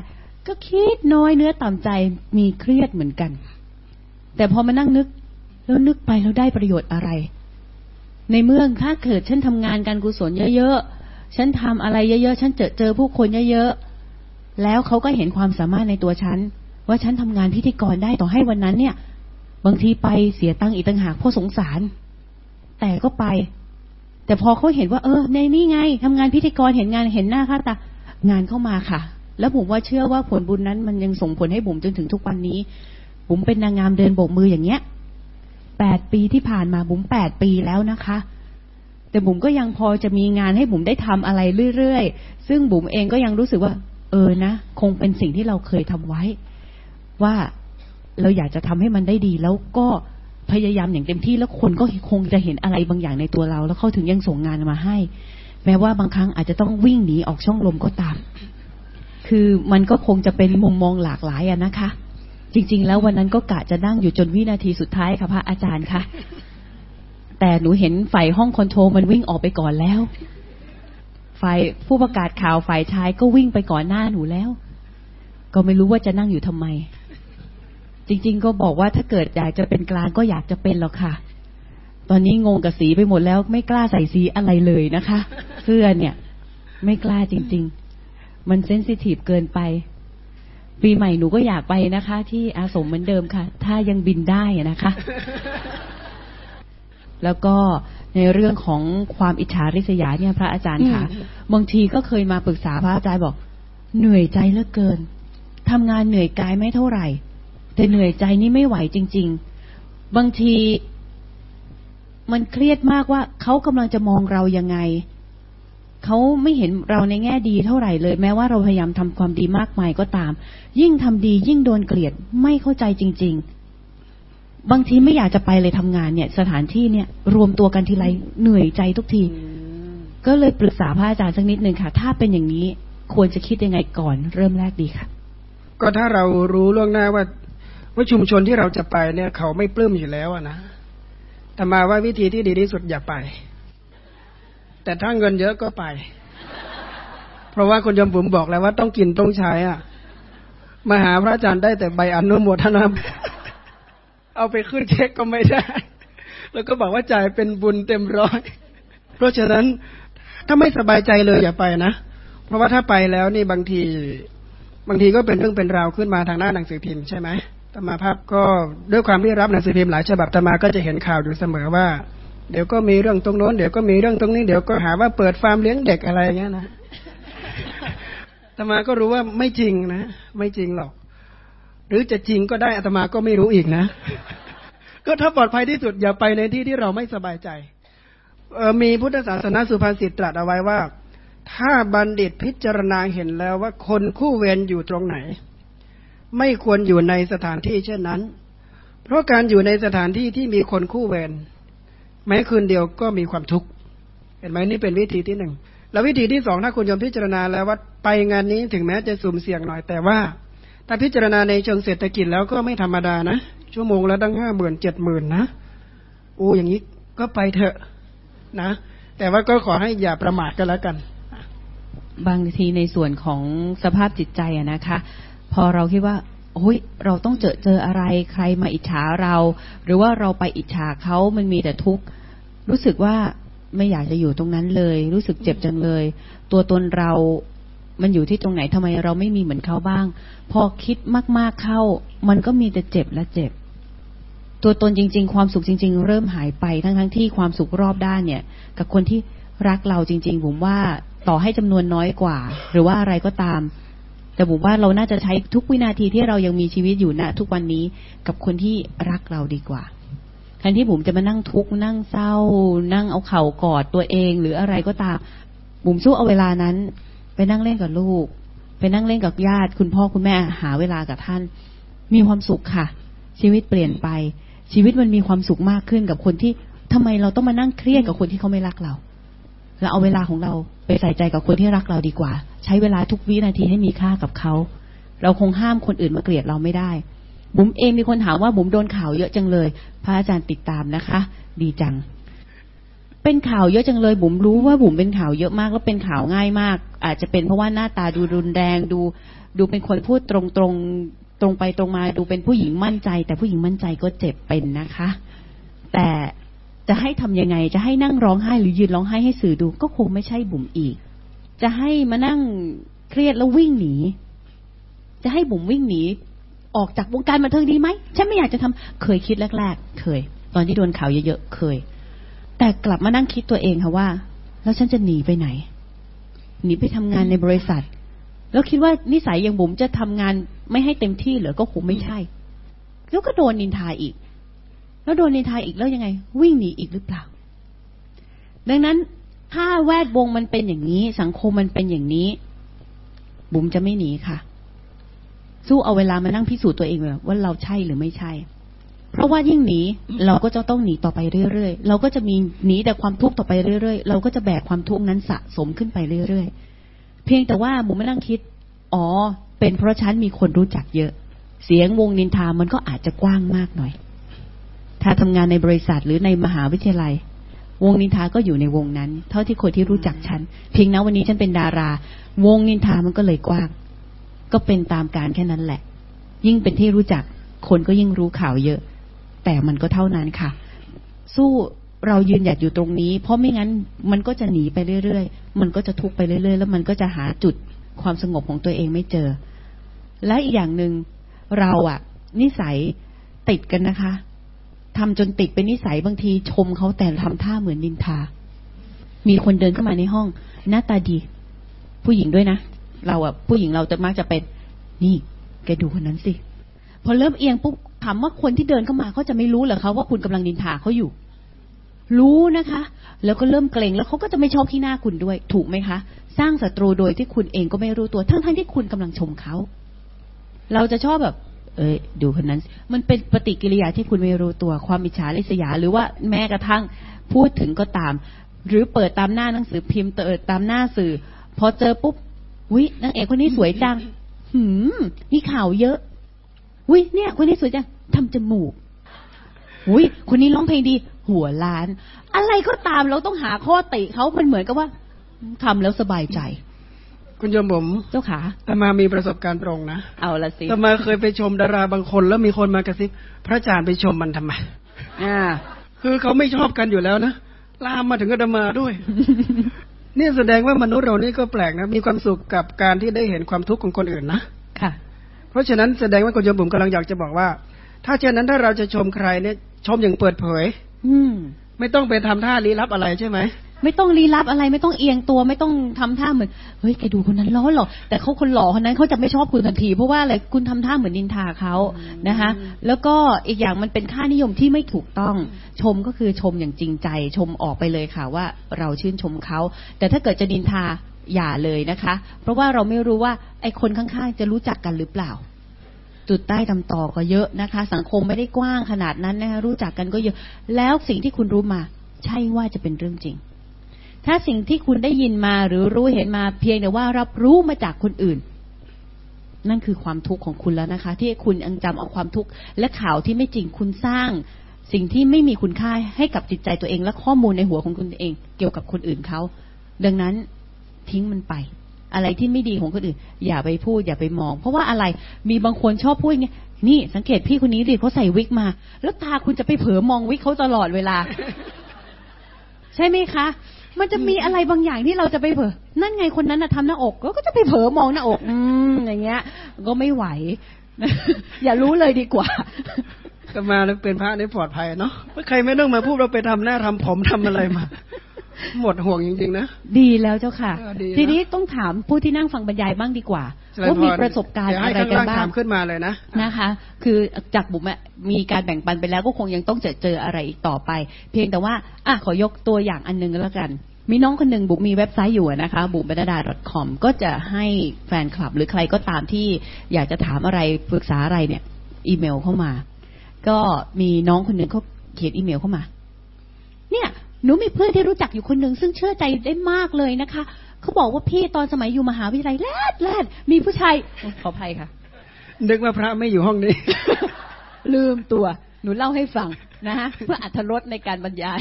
ก็คิดน้อยเนื้อต่ำใจมีเครียดเหมือนกัน แต่พอมานั่งนึก แล้วนึกไปแล้วได้ประโยชน์อะไร ในเมื่อถ้าเกิดฉันทำงานการกุศลเยอะๆ ฉันทำอะไรเยอะๆ ฉันเจอเจอผู้คนเยอะๆ แล้วเขาก็เห็นความสามารถในตัวฉัน ว่าฉันทำงานพิธีกรได้ต่อให้วันนั้นเนี่ย บางทีไปเสียตังค์อีกต่างหากเพราะสงสาร แต่ก็ไป แต่พอเขาเห็นว่า เออ ในนี่ไงทำงานพิธีกรเห็นงานเห็นหน้าค่าตางานเข้ามาค่ะ แล้วผมว่าเชื่อว่าผลบุญนั้นมันยังส่งผลให้ผมจนถึงทุกวันนี้ผมเป็นนางงามเดินโบกมืออย่างเงี้ย แปดปีที่ผ่านมาผมแปดปีแล้วนะคะ แต่บุ๋มก็ยังพอจะมีงานให้บุ๋มได้ทำอะไรเรื่อยๆ ซึ่งบุ๋มเองก็ยังรู้สึกว่า เออนะ คงเป็นสิ่งที่เราเคยทำไว้ ว่าเราอยากจะทำให้มันได้ดี แล้วก็พยายามอย่างเต็มที่แล้วคนก็คงจะเห็นอะไรบางอย่างในตัวเรา แล้วเขาถึงยังส่งงานมาให้ แม้ว่าบางครั้งอาจจะต้องวิ่งหนีออกช่องลมก็ตาม คือมันก็คงจะเป็นมุมมองหลากหลายอะนะคะ จริง ๆ แล้ววันนั้นก็กะจะนั่งอยู่จนวินาทีสุดท้ายค่ะพระอาจารย์ค่ะแต่หนูเห็นฝ่ายห้องคอนโทรลมันวิ่งออกไปก่อนแล้วฝ่ายผู้ประกาศข่าวฝ่ายชายก็วิ่งไปก่อนหน้าหนูแล้ว ก็ไม่รู้ว่าจะนั่งอยู่ทำไม จริง ๆ ก็บอกว่าถ้าเกิดอยากจะเป็นกลางก็อยากจะเป็นหรอกค่ะ ตอนนี้งงกับสีไปหมดแล้ว ไม่กล้าใส่สีอะไรเลยนะคะ เสื้อเนี่ย ไม่กล้าจริง ๆ มันเซนซิทีฟเกินไป ปีใหม่หนูก็อยากไปนะคะ ที่อาสมเหมือนเดิมค่ะ ถ้ายังบินได้นะคะ แล้วก็ในเรื่องของความอิจฉาริษยาเนี่ยพระอาจารย์ค่ะบางทีก็เคยมาปรึกษาพระอาจารย์บอก เหนื่อยใจเหลือเกินทำงานเหนื่อยกายไม่เท่าไหร่ แต่เหนื่อยใจนี่ไม่ไหวจริง ๆ บางที มันเครียดมากว่าเขากำลังจะมองเรายังไง เขาไม่เห็นเราในแง่ดีเท่าไหร่เลย แม้ว่าเราพยายามทำความดีมากมายก็ตาม ยิ่งทำดียิ่งโดนเกลียดไม่เข้าใจจริง ๆ บางทีไม่อยากจะไปเลยทำงานเนี่ย สถานที่เนี่ย รวมตัวกันทีไรเหนื่อยใจทุกที ก็เลยปรึกษาพระอาจารย์สักนิดหนึ่งค่ะ ถ้าเป็นอย่างนี้ควรจะคิดยังไงก่อนเริ่มแรกดีค่ะ ก็ถ้าเรารู้ล่วงหน้าว่าว่าชุมชนที่เราจะไปเนี่ย เขาไม่ปลื้มอยู่แล้วนะแต่มาว่าวิธีที่ดีที่สุดอย่าไป แต่ถ้าเงินเยอะก็ไป เพราะว่าคนยมบุ๋มบอกแล้วว่าต้องกินต้องใช้อะมาหาพระอาจารย์ได้แต่ใบอนุโมทนาเอาไปขึ้นเช็คก็ไม่ได้ แล้วก็บอกว่าจ่ายเป็นบุญเต็มร้อย เพราะฉะนั้นถ้าไม่สบายใจเลยอย่าไปนะ เพราะว่าถ้าไปแล้วนี่บางที บางทีก็เป็นเรื่องเป็นราวขึ้นมาทางหน้าหนังสือพิมพ์ใช่ไหมตมาภาพก็ด้วยความที่รับหนังสือพิมพ์หลายฉบับตมาก็จะเห็นข่าวอยู่เสมอว่า เดี๋ยวก็มีเรื่องตรงโน้นเดี๋ยวก็มีเรื่องตรงนี้เดี๋ยวก็หาว่าเปิดฟาร์มเลี้ยงเด็กอะไรเงี้ยนะตมาก็รู้ว่าไม่จริงนะไม่จริงหรอก หรือจะจริงก็ได้อาตมาก็ไม่รู้อีกนะ ก็ถ้าปลอดภัยที่สุดอย่าไปในที่ที่เราไม่สบายใจมีพุทธศาสนาสุภาษิตตรัสเอาไว้ว่า ถ้าบัณฑิตพิจารณาเห็นแล้วว่าคนคู่เวรอยู่ตรงไหน ไม่ควรอยู่ในสถานที่เช่นนั้น เพราะการอยู่ในสถานที่ที่มีคนคู่เวร แม้คืนเดียวก็มีความทุกข์เห็นไหมนี่เป็นวิธีที่หนึ่งแล้ววิธีที่สองถ้าคุณยอมพิจารณาแล้วว่าไปงานนี้ถึงแม้จะสุ่มเสี่ยงหน่อยแต่ว่า ถ้าพิจารณาในเชิงเศรษฐกิจแล้วก็ไม่ธรรมดานะ ชั่วโมงละตั้งห้าหมื่นเจ็ดหมื่นนะโอ้อย่างนี้ก็ไปเถอะนะ แต่ว่าก็ขอให้อย่าประมาทกันแล้วกัน บางทีในส่วนของสภาพจิตใจอะนะคะ พอเราคิดว่า โอ้ยเราต้องเจอเจออะไรใครมาอิจฉาเรา หรือว่าเราไปอิจฉาเขามันมีแต่ทุกข์รู้สึกว่าไม่อยากจะอยู่ตรงนั้นเลย รู้สึกเจ็บจังเลย ตัวตนเรา มันอยู่ที่ตรงไหนทำไมเราไม่มีเหมือนเขาบ้าง พอคิดมากๆเข้า มันก็มีแต่เจ็บและเจ็บ ตัวตนจริง ๆ ความสุขจริง ๆ เริ่มหายไปทั้งทั้งที่ความสุขรอบด้านเนี่ย กับคนที่รักเราจริง ๆ ผมว่าต่อให้จำนวนน้อยกว่า หรือว่าอะไรก็ตาม แต่ผมว่าเราน่าจะใช้ทุกวินาทีที่เรายังมีชีวิตอยู่ณทุกวันนี้กับคนที่รักเราดีกว่าแทนที่ผมจะมานั่งทุกข์นั่งเศร้า นั่งเอาเข่ากอดตัวเอง หรืออะไรก็ตามผมสู้เอาเวลานั้น ไปนั่งเล่นกับลูก ไปนั่งเล่นกับญาติ คุณพ่อคุณแม่หาเวลากับท่าน มีความสุขค่ะ ชีวิตเปลี่ยนไป ชีวิตมันมีความสุขมากขึ้นกับคนที่ทำไมเราต้องมานั่งเครียดกับคนที่เขาไม่รักเราเราเอาเวลาของเรา ไปใส่ใจกับคนที่รักเราดีกว่า ใช้เวลาทุกวินาทีให้มีค่ากับเขาเราคงห้ามคนอื่นมาเกลียดเราไม่ได้ บุ๋มเองมีคนถามว่าบุ๋มโดนข่าวเยอะจังเลย พระอาจารย์ติดตามนะคะ ดีจัง เป็นข่าวเยอะจังเลย บุ๋มรู้ว่าบุ๋มเป็นข่าวเยอะมากแล้วเป็นข่าวง่ายมาก อาจจะเป็นเพราะว่าหน้าตาดูรุนแรงดู ดูเป็นคนพูดตรงตรงตรงไปตรงมาดูเป็นผู้หญิงมั่นใจ แต่ผู้หญิงมั่นใจก็เจ็บเป็นนะคะ แต่ จะให้ทำยังไง จะให้นั่งร้องไห้หรือยืนร้องไห้ให้สื่อดู ก็คงไม่ใช่บุ๋มอีก จะให้มานั่งเครียดแล้ววิ่งหนี จะให้บุ๋มวิ่งหนี ออกจากวงการบันเทิงดีไหมฉันไม่อยากจะทำเคยคิดแรก ๆ เคย ตอนที่โดนข่าวเยอะๆเคย แต่กลับมานั่งคิดตัวเองค่ะว่า แล้วฉันจะหนีไปไหน หนีไปทำงานในบริษัท แล้วคิดว่านิสัยอย่างบุ๋มจะทำงานไม่ให้เต็มที่เหรอก็คงไม่ใช่ แล้วก็โดนนินทาอีก แล้วโดนนินทาอีกแล้วยังไง วิ่งหนีอีกหรือเปล่า ดังนั้นถ้าแวดวงมันเป็นอย่างนี้ สังคมมันเป็นอย่างนี้ บุ๋มจะไม่หนีค่ะ สู้เอาเวลามานั่งพิสูจน์ตัวเองเลยว่าเราใช่หรือไม่ใช่ เพราะว่ายิ่งหนีเราก็จะต้องหนีต่อไปเรื่อยๆเราก็จะมีหนีแต่ความทุกข์ต่อไปเรื่อยๆเราก็จะแบกความทุกข์นั้นสะสมขึ้นไปเรื่อยๆเพียงแต่ว่าบุ๋มไม่นั่งคิด อ๋อ เป็นเพราะฉันมีคนรู้จักเยอะ เสียงวงนินทามันก็อาจจะกว้างมากหน่อย ถ้าทำงานในบริษัทหรือในมหาวิทยาลัย วงนินทาก็อยู่ในวงนั้น เท่าที่คนที่รู้จักฉัน เพียงนะวันนี้ฉันเป็นดารา วงนินทามันก็เลยกว้าง ก็เป็นตามการแค่นั้นแหละ ยิ่งเป็นที่รู้จัก คนก็ยิ่งรู้ข่าวเยอะ แต่มันก็เท่านั้นค่ะ สู้เรายืนหยัดอยู่ตรงนี้ เพราะไม่งั้นมันก็จะหนีไปเรื่อยๆ มันก็จะทุกข์ไปเรื่อยๆ แล้วมันก็จะหาจุดความสงบของตัวเองไม่เจอ และอีกอย่างหนึ่งเราอะนิสัยติดกันนะคะ ทำจนติดเป็นนิสัยบางที ชมเขาแต่ทำท่าเหมือนนินทา มีคนเดินเข้ามาในห้อง หน้าตาดี ผู้หญิงด้วยนะ เราอะผู้หญิงเราจะมักจะเป็น นี่ แกดูคนนั้นสิ พอเริ่มเอียงปุ๊บถามว่าคนที่เดินเข้ามาเขาจะไม่รู้เหรอคะว่าคุณกำลังนินทาเขาอยู่ รู้นะคะ แล้วก็เริ่มเกรงแล้วเขาก็จะไม่ชอบที่หน้าคุณด้วย ถูกไหมคะ สร้างศัตรูโดยที่คุณเองก็ไม่รู้ตัว ทั้งๆที่คุณกำลังชมเขา เราจะชอบแบบ เอ้ยดูคนนั้น มันเป็นปฏิกิริยาที่คุณไม่รู้ตัวความอิจฉาริษยา หรือว่าแม้กระทั่งพูดถึงก็ตาม หรือเปิดตามหน้าหนังสือพิมพ์เปิดตามหน้าสื่อ พอเจอปุ๊บวินางเอกคนนี้สวยจัง หืมมีข่าวเยอะวิเนี่ย คนนี้สวยจังทำจมูกอุ้ยคนนี้ร้องเพลงดี หัวล้าน อะไรก็ตามเราต้องหาข้อติเขามันเหมือนกับว่าทำแล้วสบายใจ คุณโยมผมเจ้าขาแต่มามีประสบการณ์ตรงนะ เอาละสิแต่มาเคยไปชมดาราบางคน แล้วมีคนมากระซิบพระอาจารย์ไปชมมันทำไมอ่า คือเขาไม่ชอบกันอยู่แล้วนะลามมาถึงกระดมาด้วยเนี่ยแสดงว่ามนุษย์เรานี่ก็แปลกนะ มีความสุขกับการที่ได้เห็นความทุกข์ของคนอื่นนะค่ะ เพราะฉะนั้นแสดงว่าคุณโยมผมกำลังอยากจะบอกว่า ถ้าเช่นนั้นถ้าเราจะชมใครเนี่ย ชมอย่างเปิดเผย อืมไม่ต้องไปทำท่าลี้ลับอะไรใช่ไหม ไม่ต้องรีลับอะไรไม่ต้องเอียงตัวไม่ต้องทำท่าเหมือนเฮ้ยแกดูคนนั้นล้อหรอแต่เขาคนหล่อคนนั้นเขาจะไม่ชอบคุณทันที เพราะว่าอะไรคุณทำท่าเหมือนนินทาเขานะคะ แล้วก็อีกอย่างมันเป็นค่านิยมที่ไม่ถูกต้อง ชมก็คือชมอย่างจริงใจ ชมออกไปเลยค่ะว่าเราชื่นชมเขาแต่ถ้าเกิดจะนินทาอย่าเลยนะคะ เพราะว่าเราไม่รู้ว่าไอ้คนข้างๆ จะรู้จักกันหรือเปล่าจุดใต้ตำต่อก็เยอะนะคะ สังคมไม่ได้กว้างขนาดนั้นนะคะรู้จักกันก็เยอะ แล้วสิ่งที่คุณรู้มา ใช่ว่าจะเป็นเรื่องจริง ถ้าสิ่งที่คุณได้ยินมาหรือรู้เห็นมาเพียงแต่ว่ารับรู้มาจากคนอื่น นั่นคือความทุกข์ของคุณแล้วนะคะ ที่คุณยังจำเอาความทุกข์และข่าวที่ไม่จริงคุณสร้าง สิ่งที่ไม่มีคุณค่าให้กับจิตใจตัวเอง และข้อมูลในหัวของคุณเอง เกี่ยวกับคนอื่นเขาดังนั้นทิ้งมันไป อะไรที่ไม่ดีของคนอื่น อย่าไปพูดอย่าไปมอง เพราะว่าอะไรมีบางคนชอบพูดอย่างเงี้ยนี่สังเกตพี่คนนี้ดิเขาใส่วิกมา แล้วตาคุณจะไปเผลอมองวิกเขาตลอดเวลา ใช่ไหมคะ มันจะมีอะไรบางอย่างที่เราจะไปเผลอนั่นไงคนนั้นนะทำหน้าอกก็จะไปเผลอมองหน้าอก อืมอย่างเงี้ย ก็ไม่ไหว อย่ารู้เลยดีกว่า ก็มาแล้วเป็นพระนี่ปลอดภัยเนาะใครไม่ต้องมาพูดเราไปทำหน้าทำผมทำอะไรมา หมดห่วงจริงๆนะ ดีแล้วเจ้าค่ะเออดีนะทีนี้ต้องถามผู้ที่นั่งฟังบรรยายบ้างดีกว่าว่ามีประสบการณ์เดี๋ยวอะให้ไรข้างกันล่างบ้าถางมขึ้นมาเลยนะนะคะ คือจากบุ๋มอะมีการแบ่งปันไปแล้วก็คงยังต้องเจอเจออะไรอีกต่อไป เพียงแต่ว่าอะขอยกตัวอย่างอันหนึงก็แล้วกันมีน้องคนหนึ่งบุ๋มมีเว็บไซต์อยู่อะนะคะบุ๋มบรรดา .com ก็จะให้แฟนคลับ หรือใครก็ตามที่อยากจะถามอะไรปรึกษาอะไรเนี่ย อีเมลเข้ามา ก็มีน้องคนหนึ่งเขาเขียนอีเมลเข้ามา เนี่ย หนูมีเพื่อนที่รู้จักอยู่คนหนึ่งซึ่งเชื่อใจได้มากเลยนะคะเขาบอกว่าพี่ตอนสมัยอยู่มหาวิทยาลัยแรดแรดมีผู้ชายขออภัยค่ะ นึกว่าพระไม่อยู่ห้องนี้ ลืมตัว หนูเล่าให้ฟังนะฮะเพื่ออัธรสในการบรรยาย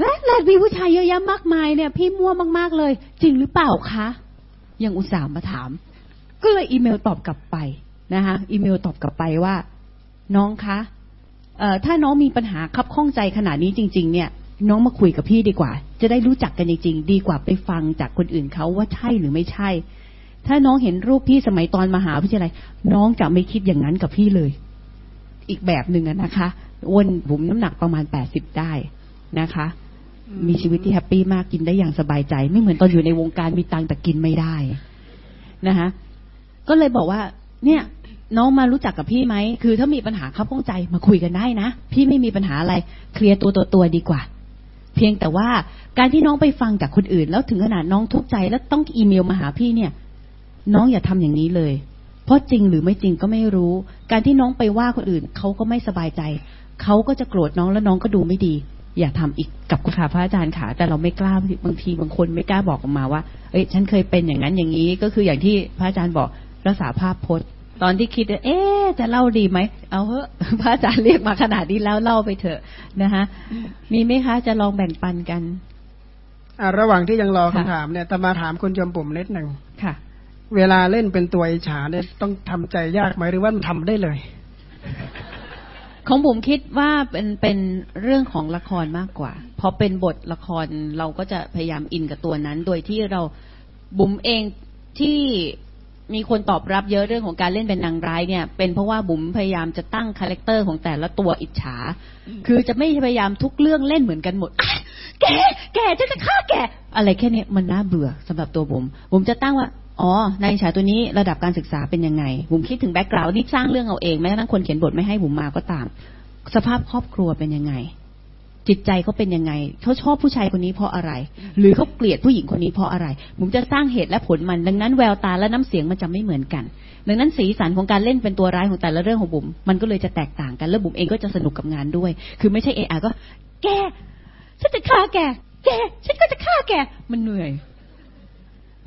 แรกแรกมีผู้ชายเยอะแยะมากมายเนี่ย พี่มั่วมากๆเลย จริงหรือเปล่าคะยังอุตส่าห์มาถาม ก็เลยอีเมลตอบกลับไปนะคะอีเมลตอบกลับไปว่า น้องคะเอ่อถ้าน้องมีปัญหาคับข้องใจขนาดนี้จริง ๆ เนี่ย น้องมาคุยกับพี่ดีกว่า จะได้รู้จักกันจริงๆดีกว่าไปฟังจากคนอื่นเขาว่าใช่หรือไม่ใช่ ถ้าน้องเห็นรูปพี่สมัยตอนมหาวิทยาลัยน้องจะไม่คิดอย่างนั้นกับพี่เลย อีกแบบหนึ่งนะคะอ้วนบุ๋มน้ำหนักประมาณแปดสิบได้นะคะ มีชีวิตที่แฮปปี้มากกินได้อย่างสบายใจ ไม่เหมือนตอนอยู่ในวงการมีตังแต่กินไม่ได้นะคะก็เลยบอกว่า เนี่ย น้องมารู้จักกับพี่ไหม คือถ้ามีปัญหาข้าพ้องใจมาคุยกันได้นะ พี่ไม่มีปัญหาอะไร เคลียร์ตัวตัวตัวดีกว่า เพียงแต่ว่าการที่น้องไปฟังจากคนอื่น แล้วถึงขนาดน้องทุกข์ใจแล้วต้องอีเมลมาหาพี่เนี่ย น้องอย่าทำอย่างนี้เลย เพราะจริงหรือไม่จริงก็ไม่รู้ การที่น้องไปว่าคนอื่นเขาก็ไม่สบายใจ เขาก็จะโกรธน้องแล้วน้องก็ดูไม่ดี อย่าทำอีกกับคุณค่ะพระอาจารย์ค่ะ แต่เราไม่กล้าบางทีบางคนไม่กล้าบอกออกมาว่า เอ้ยฉันเคยเป็นอย่างนั้นอย่างนี้ ก็คืออย่างที่พระอาจารย์บอกรักษาภาพพจน์ ตอนที่คิดเอ๊จะเล่าดีไหมเอาเถอะพระอาจารย์เรียกมาขนาดนี้แล้วเล่าไปเถอะนะคะมีไหมคะจะลองแบ่งปันกันอ่าระหว่างที่ยังรอคำถามเนี่ยตมาถามคุณจมปุ่มเล็ดหนึ่งค่ะ เวลาเล่นเป็นตัวอิจฉาเนี่ยต้องทำใจยากไหมหรือว่ามันทำได้เลย ของบุ๋มคิดว่าเป็นเป็นเรื่องของละครมากกว่าพอเป็นบทละครเราก็จะพยายาม in กับตัวนั้น โดยที่เราบุ๋มเองที่ มีคนตอบรับเยอะเรื่องของการเล่นเป็นนางร้ายเนี่ย เป็นเพราะว่าบุ๋มพยายามจะตั้ง character ของแต่ละตัวอิจฉา คือจะไม่พยายามทุกเรื่องเล่นเหมือนกันหมด แก แกจะจะฆ่าแก อะไรแค่นี้มันน่าเบื่อสำหรับตัวบุ๋มบุ๋มจะตั้งว่า อ๋อ นางร้ายตัวนี้ระดับการศึกษาเป็นยังไง บุ๋มคิดถึง background นี่สร้างเรื่องเอาเองแม้กระทั่งคนเขียนบทไม่ให้บุ๋มมาก็ตาม สภาพครอบครัวเป็นยังไง จิตใจเขาเป็นยังไงเขาชอบผู้ชายคนนี้เพราะอะไร หรือเขาเกลียดผู้หญิงคนนี้เพราะอะไรบุ๋มจะสร้างเหตุและผลมัน ดังนั้นแววตาและน้ำเสียงมันจะไม่เหมือนกัน ดังนั้นสีสันของการเล่นเป็นตัวร้ายของแต่ละเรื่องของบุ๋มมันก็เลยจะแตกต่างกันแล้วบุ๋มเองก็จะสนุกกับงานด้วย คือไม่ใช่เออาก็ แกฉันจะฆ่าแกแกฉันก็จะฆ่าแกมันเหนื่อย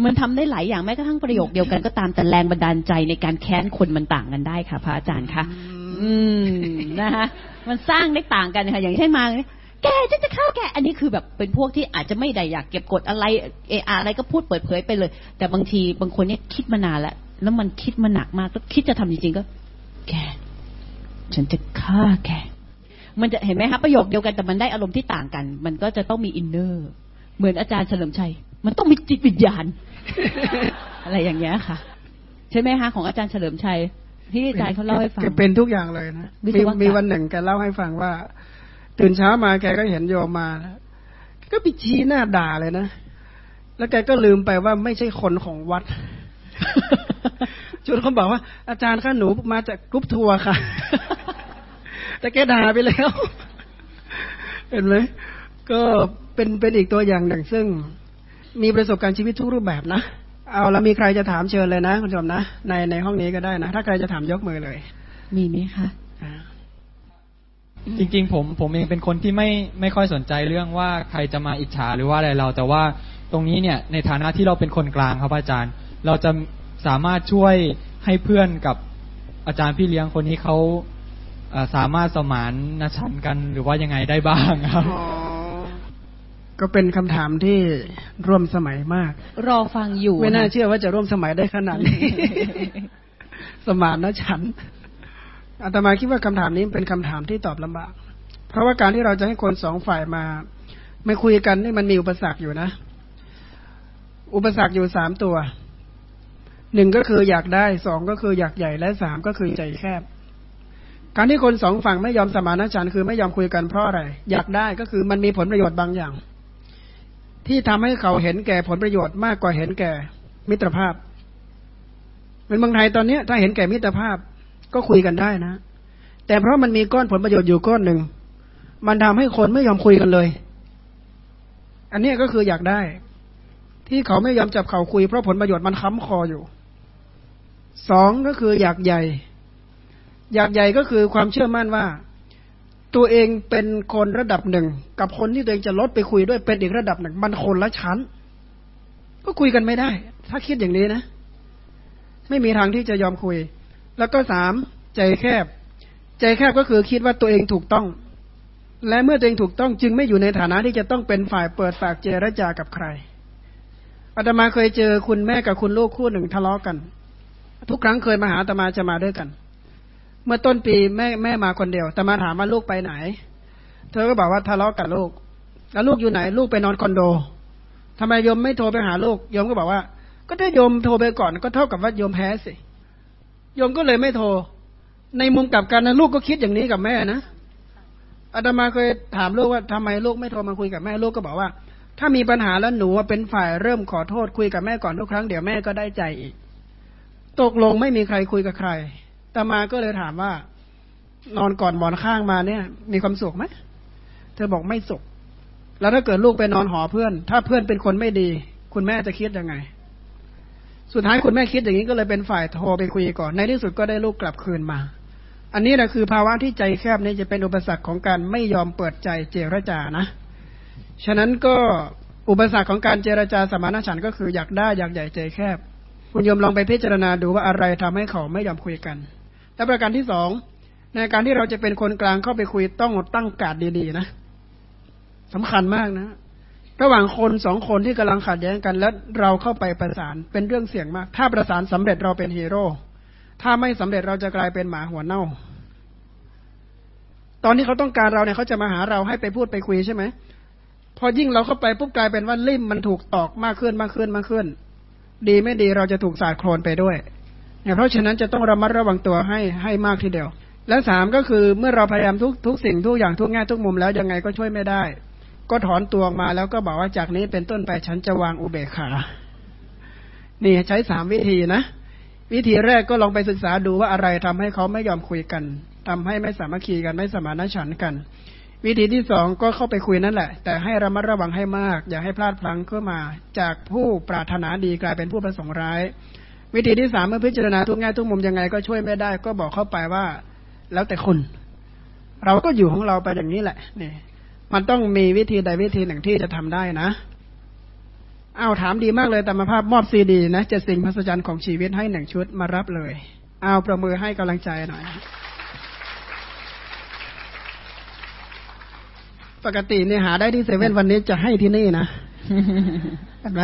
มันทำได้หลายอย่างแม้กระทั่งประโยคเดียวกันก็ตามแต่แรงบันดาลใจในการแค้นคนมันต่างกันได้ค่ะ พระอาจารย์คะอืมนะคะมันสร้างได้ต่างกันค่ะอย่างเช่นมา แกจะจะฆ่าแก อันนี้คือแบบเป็นพวกที่อาจจะไม่ได้อยากเก็บกดอะไรเอออะไรก็พูดเปิดเผยไปเลย แต่บางทีบางคนเนี่ยคิดมานานแล้วแล้วมันคิดมาหนักมากแล้วคิดจะทำจริงๆก็ แก ฉันจะฆ่าแก มันจะเห็นไหมคะประโยคเดียวกันแต่มันได้อารมณ์ที่ต่างกัน มันก็จะต้องมี inner เหมือนอาจารย์เฉลิมชัย มันต้องมีจิตวิญญาณ อะไรอย่างเงี้ยค่ะ ใช่ไหมคะของอาจารย์เฉลิมชัยที่อาจารย์เขาเล่าให้ฟังเป็นทุกอย่างเลยนะมีมีวันหนึ่งแกเล่าให้ฟังว่า ตื่นเช้ามาแกก็เห็นโยมมาก็ไปชี้หน้าด่าเลยนะ แล้วแกก็ลืมไปว่าไม่ใช่คนของวัดจนเขาบอกว่า อาจารย์ข้าหนูมาจากกรุ๊ปทัวร์ค่ะ แต่แกด่าไปแล้ว เห็นไหมก็เป็นเป็นอีกตัวอย่างหนึ่งซึ่ง มีประสบการณ์ชีวิตทุกรูปแบบนะ เอาแล้วมีใครจะถามเชิญเลยนะ คุณผู้ชมนะ ในในห้องนี้ก็ได้นะ ถ้าใครจะถามยกมือเลย มีไหมคะ จริง ๆ ผมผมเองเป็นคนที่ไม่ไม่ค่อยสนใจเรื่องว่าใครจะมาอิจฉาหรือว่าอะไรเรา แต่ว่าตรงนี้เนี่ยในฐานะที่เราเป็นคนกลางครับอาจารย์ เราจะสามารถช่วยให้เพื่อนกับอาจารย์พี่เลี้ยงคนนี้เขาสามารถสมานนชันกันหรือว่ายังไงได้บ้างครับก็เป็นคำถามที่ร่วมสมัยมาก รอฟังอยู่ ไม่น่าเชื่อว่าจะร่วมสมัยได้ขนาดนี้ สมานนะฉัน อาตมาคิดว่าคำถามนี้เป็นคำถามที่ตอบลำบาก เพราะว่าการที่เราจะให้คนสองฝ่ายมาไม่คุยกันนี่มันมีอุปสรรคอยู่นะ อุปสรรคอยู่สามตัว หนึ่งก็คืออยากได้ สองก็คืออยากใหญ่ และสามก็คือใจแคบ การที่คนสองฝั่งไม่ยอมสมานฉันคือไม่ยอมคุยกันเพราะอะไร อยากได้ก็คือมันมีผลประโยชน์บางอย่าง ที่ทำให้เขาเห็นแก่ผลประโยชน์มากกว่าเห็นแก่มิตรภาพ เป็นเมืองไทยตอนนี้ถ้าเห็นแก่มิตรภาพ ก็คุยกันได้นะ แต่เพราะมันมีก้อนผลประโยชน์อยู่ก้อนหนึ่ง มันทำให้คนไม่ยอมคุยกันเลย อันนี้ก็คืออยากได้ ที่เขาไม่ยอมจับเขาคุยเพราะผลประโยชน์มันค้ำคออยู่ สองก็คืออยากใหญ่ อยากใหญ่ก็คือความเชื่อมั่นว่า ตัวเองเป็นคนระดับหนึ่ง กับคนที่ตัวเองจะลดไปคุยด้วยเป็นอีกระดับหนึ่ง มันคนละชั้น ก็คุยกันไม่ได้ ถ้าคิดอย่างนี้นะ ไม่มีทางที่จะยอมคุย แล้วก็สามใจแคบ ใจแคบก็คือคิดว่าตัวเองถูกต้อง และเมื่อตัวเองถูกต้องจึงไม่อยู่ในฐานะที่จะต้องเป็นฝ่ายเปิดปากเจรจากับใครอาตมาเคยเจอคุณแม่กับคุณลูกคู่หนึ่งทะเลาะกัน ทุกครั้งเคยมาหาอาตมาจะมาด้วยกัน เมื่อต้นปีแม่แม่มาคนเดียวแต่มาถามว่าลูกไปไหน เธอก็บอกว่าทะเลาะกับลูก แล้วลูกอยู่ไหน ลูกไปนอนคอนโดทำไมโยมไม่โทรไปหาลูกโยมก็บอกว่า ก็ถ้าโยมโทรไปก่อนก็เท่ากับว่าโยมแพ้สิ โยมก็เลยไม่โทร ในมุมกลับกันนะลูกก็คิดอย่างนี้กับแม่นะอาตมาเคยถามลูกว่าทำไมลูกไม่โทรมาคุยกับแม่ลูกก็บอกว่า ถ้ามีปัญหาแล้วหนูเป็นฝ่ายเริ่มขอโทษคุยกับแม่ก่อนทุกครั้งเดี๋ยวแม่ก็ได้ใจอีก ตกลงไม่มีใครคุยกับใครตามาก็เลยถามว่า นอนก่อนหมอนข้างมาเนี่ย มีความสุขไหมเธอบอกไม่สุข แล้วถ้าเกิดลูกไปนอนหอเพื่อน ถ้าเพื่อนเป็นคนไม่ดี คุณแม่จะคิดยังไง สุดท้ายคุณแม่คิดอย่างนี้ก็เลยเป็นฝ่ายโทรไปคุยก่อน ในที่สุดก็ได้ลูกกลับคืนมา อันนี้แหละคือภาวะที่ใจแคบนี่จะเป็นอุปสรรคของการไม่ยอมเปิดใจเจรจานะ ฉะนั้นก็อุปสรรคของการเจรจาสมานฉันท์ก็คืออยากได้อยากใหญ่ใจแคบ คุณโยมลองไปพิจารณาดูว่าอะไรทำให้เขาไม่ยอมคุยกัน และประการที่สองในการที่เราจะเป็นคนกลางเข้าไปคุยต้องตั้งการดีๆนะสำคัญมากนะ ระหว่างคนสองคนที่กำลังขัดแย้งกันแล้วเราเข้าไปประสานเป็นเรื่องเสี่ยงมาก ถ้าประสานสำเร็จเราเป็นฮีโร่ถ้าไม่สำเร็จเราจะกลายเป็นหมาหัวเน่า ตอนที่เขาต้องการเราเนี่ยเขาจะมาหาเราให้ไปพูดไปคุยใช่ไหมพอยิ่งเราเข้าไปปุ๊บกลายเป็นว่าลิ่มมันถูกตอกมากขึ้นมากขึ้นมากขึ้น ดีไม่ดีเราจะถูกสาดโคลนไปด้วยเนี่ยเพราะฉะนั้นจะต้องระมัดระวังตัวให้ให้มากทีเดียว และสามก็คือเมื่อเราพยายามทุกทุกสิ่งทุกอย่างทุกแง่ทุกมุมแล้วยังไงก็ช่วยไม่ได้ ก็ถอนตัวออกมาแล้วก็บอกว่าจากนี้เป็นต้นไปฉันจะวางอุเบกขา นี่ใช้สามวิธีนะ วิธีแรกก็ลองไปศึกษาดูว่าอะไรทำให้เขาไม่ยอมคุยกันทำให้ไม่สามัคคีกันไม่สมานฉันท์กัน วิธีที่สองก็เข้าไปคุยนั่นแหละ แต่ให้ระมัดระวังให้มาก อย่าให้พลาดพลั้งเข้ามา จากผู้ปรารถนาดีกลายเป็นผู้ประสงค์ร้าย วิธีที่สามเมื่อพิจารณาทุกแง่ทุกมุมยังไงก็ช่วยไม่ได้ ก็บอกเข้าไปว่า แล้วแต่คุณ เราก็อยู่ของเราไปอย่างนี้แหละนี่ มันต้องมีวิธีใดวิธีหนึ่งที่จะทำได้นะอ้าวถามดีมากเลยแต่มาภาพมอบซีดีนะจะสิ่งพัสจันของชีวิตให้หนึ่งชุดมารับเลย เอาประมือให้กำลังใจหน่อย ปกติเนี่ยหาได้ที่เซเว่นวันนี้จะให้ที่นี่นะเห็นไหม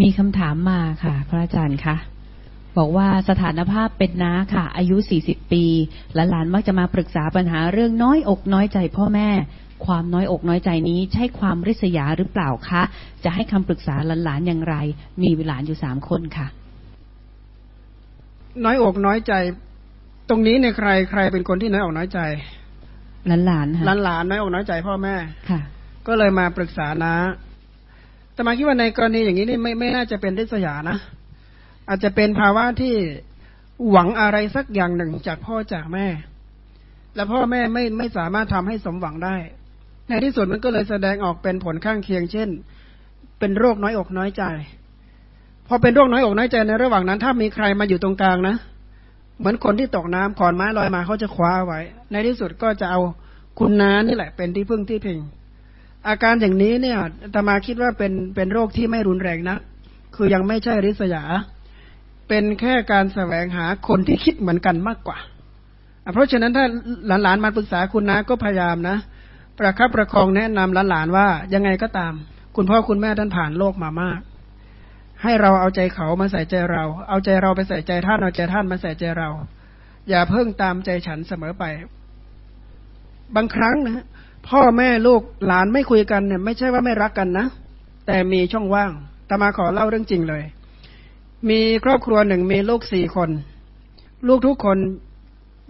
มีคำถามมาค่ะ พระอาจารย์คะบอกว่าสถานภาพเป็นน้าค่ะ อายุ 40 ปี หลานๆมักจะมาปรึกษาปัญหาเรื่องน้อยอกน้อยใจพ่อแม่ ความน้อยอกน้อยใจนี้ใช่ความริษยาหรือเปล่าคะ จะให้คำปรึกษาหลานๆอย่างไร มีหลานอยู่สามคนค่ะ น้อยอกน้อยใจ ตรงนี้เนี่ยใครใครเป็นคนที่น้อยอกน้อยใจหลานๆค่ะหลานๆน้อยอกน้อยใจพ่อแม่ค่ะ ก็เลยมาปรึกษานะแต่มาคิดว่าในกรณีอย่างนี้นี่ไม่ไม่น่าจะเป็นริษยานะ อาจจะเป็นภาวะที่หวังอะไรสักอย่างหนึ่งจากพ่อจากแม่ แล้วพ่อแม่ไม่ไม่สามารถทำให้สมหวังได้ ในที่สุดมันก็เลยแสดงออกเป็นผลข้างเคียง เช่น เป็นโรคน้อยอกน้อยใจ พอเป็นโรคน้อยอกน้อยใจในระหว่างนั้น ถ้ามีใครมาอยู่ตรงกลางนะ เหมือนคนที่ตกน้ำขอนไม้ลอยมาเขาจะคว้าไว้ ในที่สุดก็จะเอาคุณน้านี่แหละ เป็นที่พึ่งที่พิง อาการอย่างนี้เนี่ยตมาคิดว่าเป็นเป็นโรคที่ไม่รุนแรงนะคือยังไม่ใช่ริษยา เป็นแค่การแสวงหาคนที่คิดเหมือนกันมากกว่า เพราะฉะนั้นถ้าหลานๆมาปรึกษาคุณนะก็พยายามนะ ประคับประคองแนะนำหลานๆว่ายังไงก็ตาม คุณพ่อคุณแม่ท่านผ่านโลกมามาก ให้เราเอาใจเขามาใส่ใจเรา เอาใจเราไปใส่ใจท่านเอาใจท่านมาใส่ใจเรา อย่าเพิ่งตามใจฉันเสมอไป บางครั้งนะพ่อแม่ลูกหลานไม่คุยกันเนี่ย ไม่ใช่ว่าไม่รักกันนะแต่มีช่องว่างตมาขอเล่าเรื่องจริงเลย มีครอบครัวหนึ่งมีลูกสี่คน ลูกทุกคน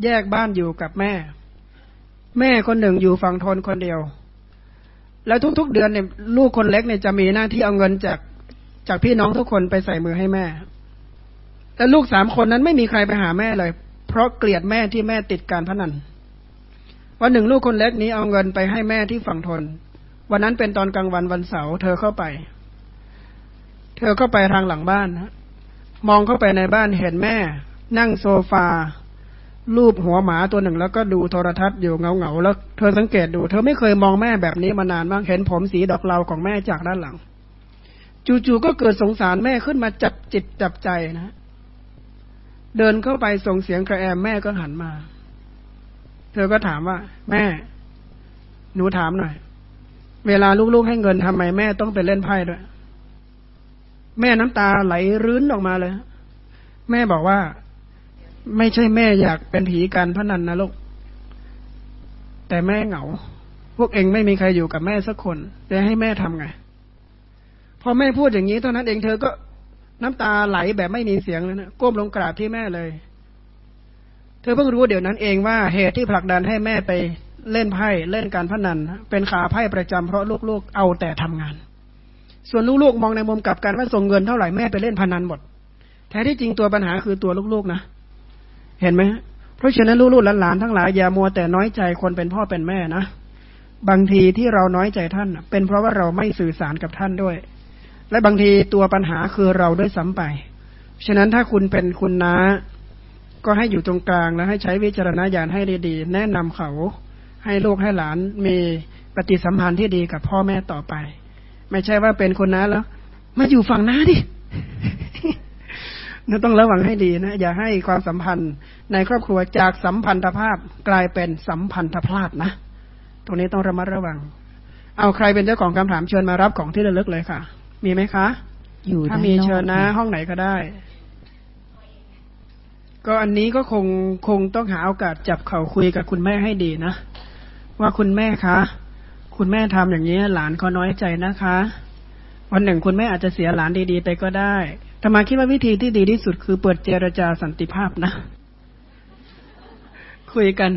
แยกบ้านอยู่กับแม่ แม่คนหนึ่งอยู่ฝั่งทนคนเดียว แล้วทุกๆเดือนเนี่ยลูกคนเล็กเนี่ยจะมีหน้าที่เอาเงินจากจากพี่น้องทุกคนไปใส่มือให้แม่แต่ลูกสามคนนั้นไม่มีใครไปหาแม่เลย เพราะเกลียดแม่ที่แม่ติดการพนันวันหนึ่งลูกคนเล็กนี้เอาเงินไปให้แม่ที่ฝั่งทน วันนั้นเป็นตอนกลางวันวันเสาร์เธอเข้าไป เธอเข้าไปทางหลังบ้านนะมองเข้าไปในบ้านเห็นแม่ นั่งโซฟา รูปหัวหมาตัวหนึ่งแล้วก็ดูโทรทัศน์อยู่เงาเงาแล้วเธอสังเกตดู เธอไม่เคยมองแม่แบบนี้มานานมากเห็นผมสีดอกเหลาของแม่จากด้านหลัง จู่ๆก็เกิดสงสารแม่ขึ้นมาจับจิตจับใจนะ เดินเข้าไปส่งเสียงกระแอมแม่ก็หันมา เธอก็ถามว่า แม่ หนูถามหน่อย เวลาลูกๆให้เงินทำไมแม่ต้องไปเล่นไพ่ด้วยแม่น้ำตาไหลรื้นออกมาเลย แม่บอกว่า ไม่ใช่แม่อยากเป็นผีการพนันนะลูก แต่แม่เหงา พวกเองไม่มีใครอยู่กับแม่สักคนจะให้แม่ทำไง พอแม่พูดอย่างนี้เท่านั้นเองเธอก็น้ำตาไหลแบบไม่มีเสียงเลยนะก้มลงกราบที่แม่เลย เธอเพิ่งรู้เดี๋ยวนั้นเองว่าเหตุที่ผลักดันให้แม่ไปเล่นไพ่เล่นการพนัน เป็นขาไพ่ประจำเพราะลูกๆเอาแต่ทำงาน ส่วนลูกๆมองในมุมกลับกันว่าส่งเงินเท่าไหร่แม่ไปเล่นพนันหมด แท้ที่จริงตัวปัญหาคือตัวลูกๆนะ เห็นไหมเพราะฉะนั้นลูกๆหลานๆทั้งหลายอย่ามัวแต่น้อยใจคนเป็นพ่อเป็นแม่นะบางทีที่เราน้อยใจท่าน เป็นเพราะว่าเราไม่สื่อสารกับท่านด้วย และบางทีตัวปัญหาคือเราด้วยซ้ำไป ฉะนั้นถ้าคุณเป็นคุณน้า ก็ให้อยู่ตรงกลางและให้ใช้วิจารณญาณให้ดีๆ แนะนำเขา ให้ลูกให้หลานมีปฏิสัมพันธ์ที่ดีกับพ่อแม่ต่อไป ไม่ใช่ว่าเป็นคนน้าแล้ว มาอยู่ฝั่งน้าดิ นต้องระวังให้ดีนะ อย่าให้ความสัมพันธ์ในครอบครัวจากสัมพันธภาพกลายเป็นสัมพันธพลาดนะ ตรงนี้ต้องระมัดระวัง เอาใครเป็นเจ้าของคำถามเชิญมารับของที่ระลึกเลยค่ะ มีไหมคะ อยู่ถ้ามีเชิญนะ ห้องไหนก็ได้ ก็อันนี้ก็คงคงต้องหาโอกาสจับเข่าคุยกับคุณแม่ให้ดีนะ ว่าคุณแม่คะ คุณแม่ทำอย่างนี้หลานเขาน้อยใจนะคะ วันหนึ่งคุณแม่อาจจะเสียหลานดีๆไปก็ได้ ธรรมาคิดว่าวิธีที่ดีที่สุดคือเปิดเจรจาสันติภาพนะ คุยกัน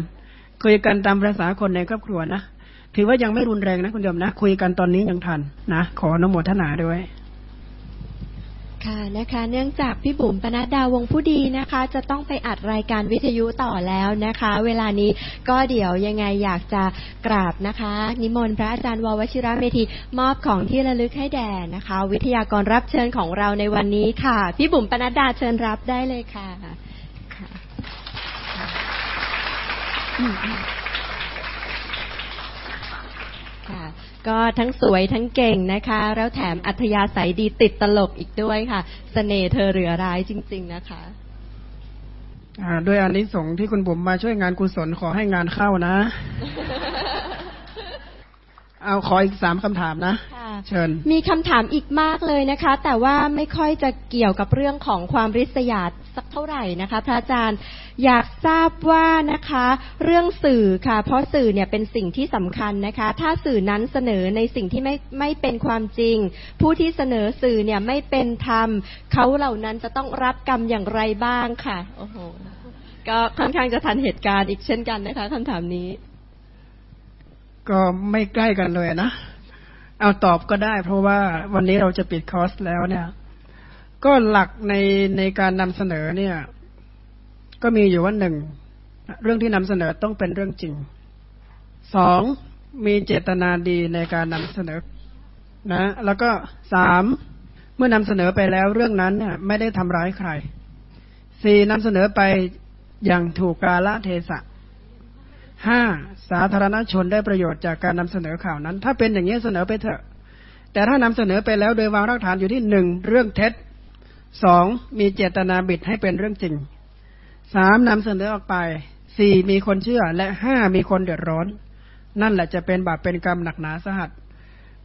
คุยกันตามภาษาคนในครอบครัวนะ ถือว่ายังไม่รุนแรงนะคุณโยมนะ คุยกันตอนนี้ยังทันนะ ขออนโมทนาด้วย ค่ะนะคะ เนื่องจากพี่บุ๋มปนัดดาวงผู้ดีนะคะ จะต้องไปอัดรายการวิทยุต่อแล้วนะคะ เวลานี้ก็เดี๋ยวยังไงอยากจะกราบนะคะ นิมนต์พระอาจารย์ววชิระเมธีมอบของที่ระลึกให้แด่นะคะ วิทยากรรับเชิญของเราในวันนี้ค่ะ พี่บุ๋มปนัดดาเชิญรับได้เลยค่ะค่ะ ก็ทั้งสวยทั้งเก่งนะคะ แล้วแถมอัธยาศัยดีติดตลกอีกด้วยค่ะสเสน่ห์เธอเหลือร้ายจริง ๆ นะคะด้วยอันนี้สงที่คุณบุ๋มมาช่วยงานกุศลขอให้งานเข้านะ เอาขออีกสามคำถามนะเชิญ มีคำถามอีกมากเลยนะคะ แต่ว่าไม่ค่อยจะเกี่ยวกับเรื่องของความริษยาสักเท่าไหร่นะคะ พระอาจารย์อยากทราบว่านะคะ เรื่องสื่อค่ะ เพราะสื่อเนี่ยเป็นสิ่งที่สำคัญนะคะ ถ้าสื่อนั้นเสนอในสิ่งที่ไม่ไม่เป็นความจริง ผู้ที่เสนอสื่อเนี่ยไม่เป็นธรรมเขาเหล่านั้นจะต้องรับกรรมอย่างไรบ้างค่ะ โอ้โหก็ค่อนข้างจะทันเหตุการณ์อีกเช่นกันนะคะคำถามนี้ ก็ไม่ใกล้กันเลยนะ เอาตอบก็ได้ เพราะว่าวันนี้เราจะปิดคอร์สแล้วเนี่ย ก็หลักในในการนำเสนอเนี่ย ก็มีอยู่ว่าหนึ่งเรื่องที่นำเสนอต้องเป็นเรื่องจริงสองมีเจตนาดีในการนำเสนอ นะ แล้วก็สามเมื่อนำเสนอไปแล้วเรื่องนั้นเนี่ยไม่ได้ทำร้ายใครสี่นำเสนอไปอย่างถูกกาละเทศะ ห้าสาธารณชนได้ประโยชน์จากการนำเสนอข่าวนั้น ถ้าเป็นอย่างนี้เสนอไปเถอะ แต่ถ้านำเสนอไปแล้วโดยวางรากฐานอยู่ที่หนึ่งเรื่องเท็จสองมีเจตนาบิดให้เป็นเรื่องจริงสามนำเสนอออกไปสี่มีคนเชื่อและห้ามีคนเดือดร้อน นั่นแหละจะเป็นบาปเป็นกรรมหนักหนาสหัส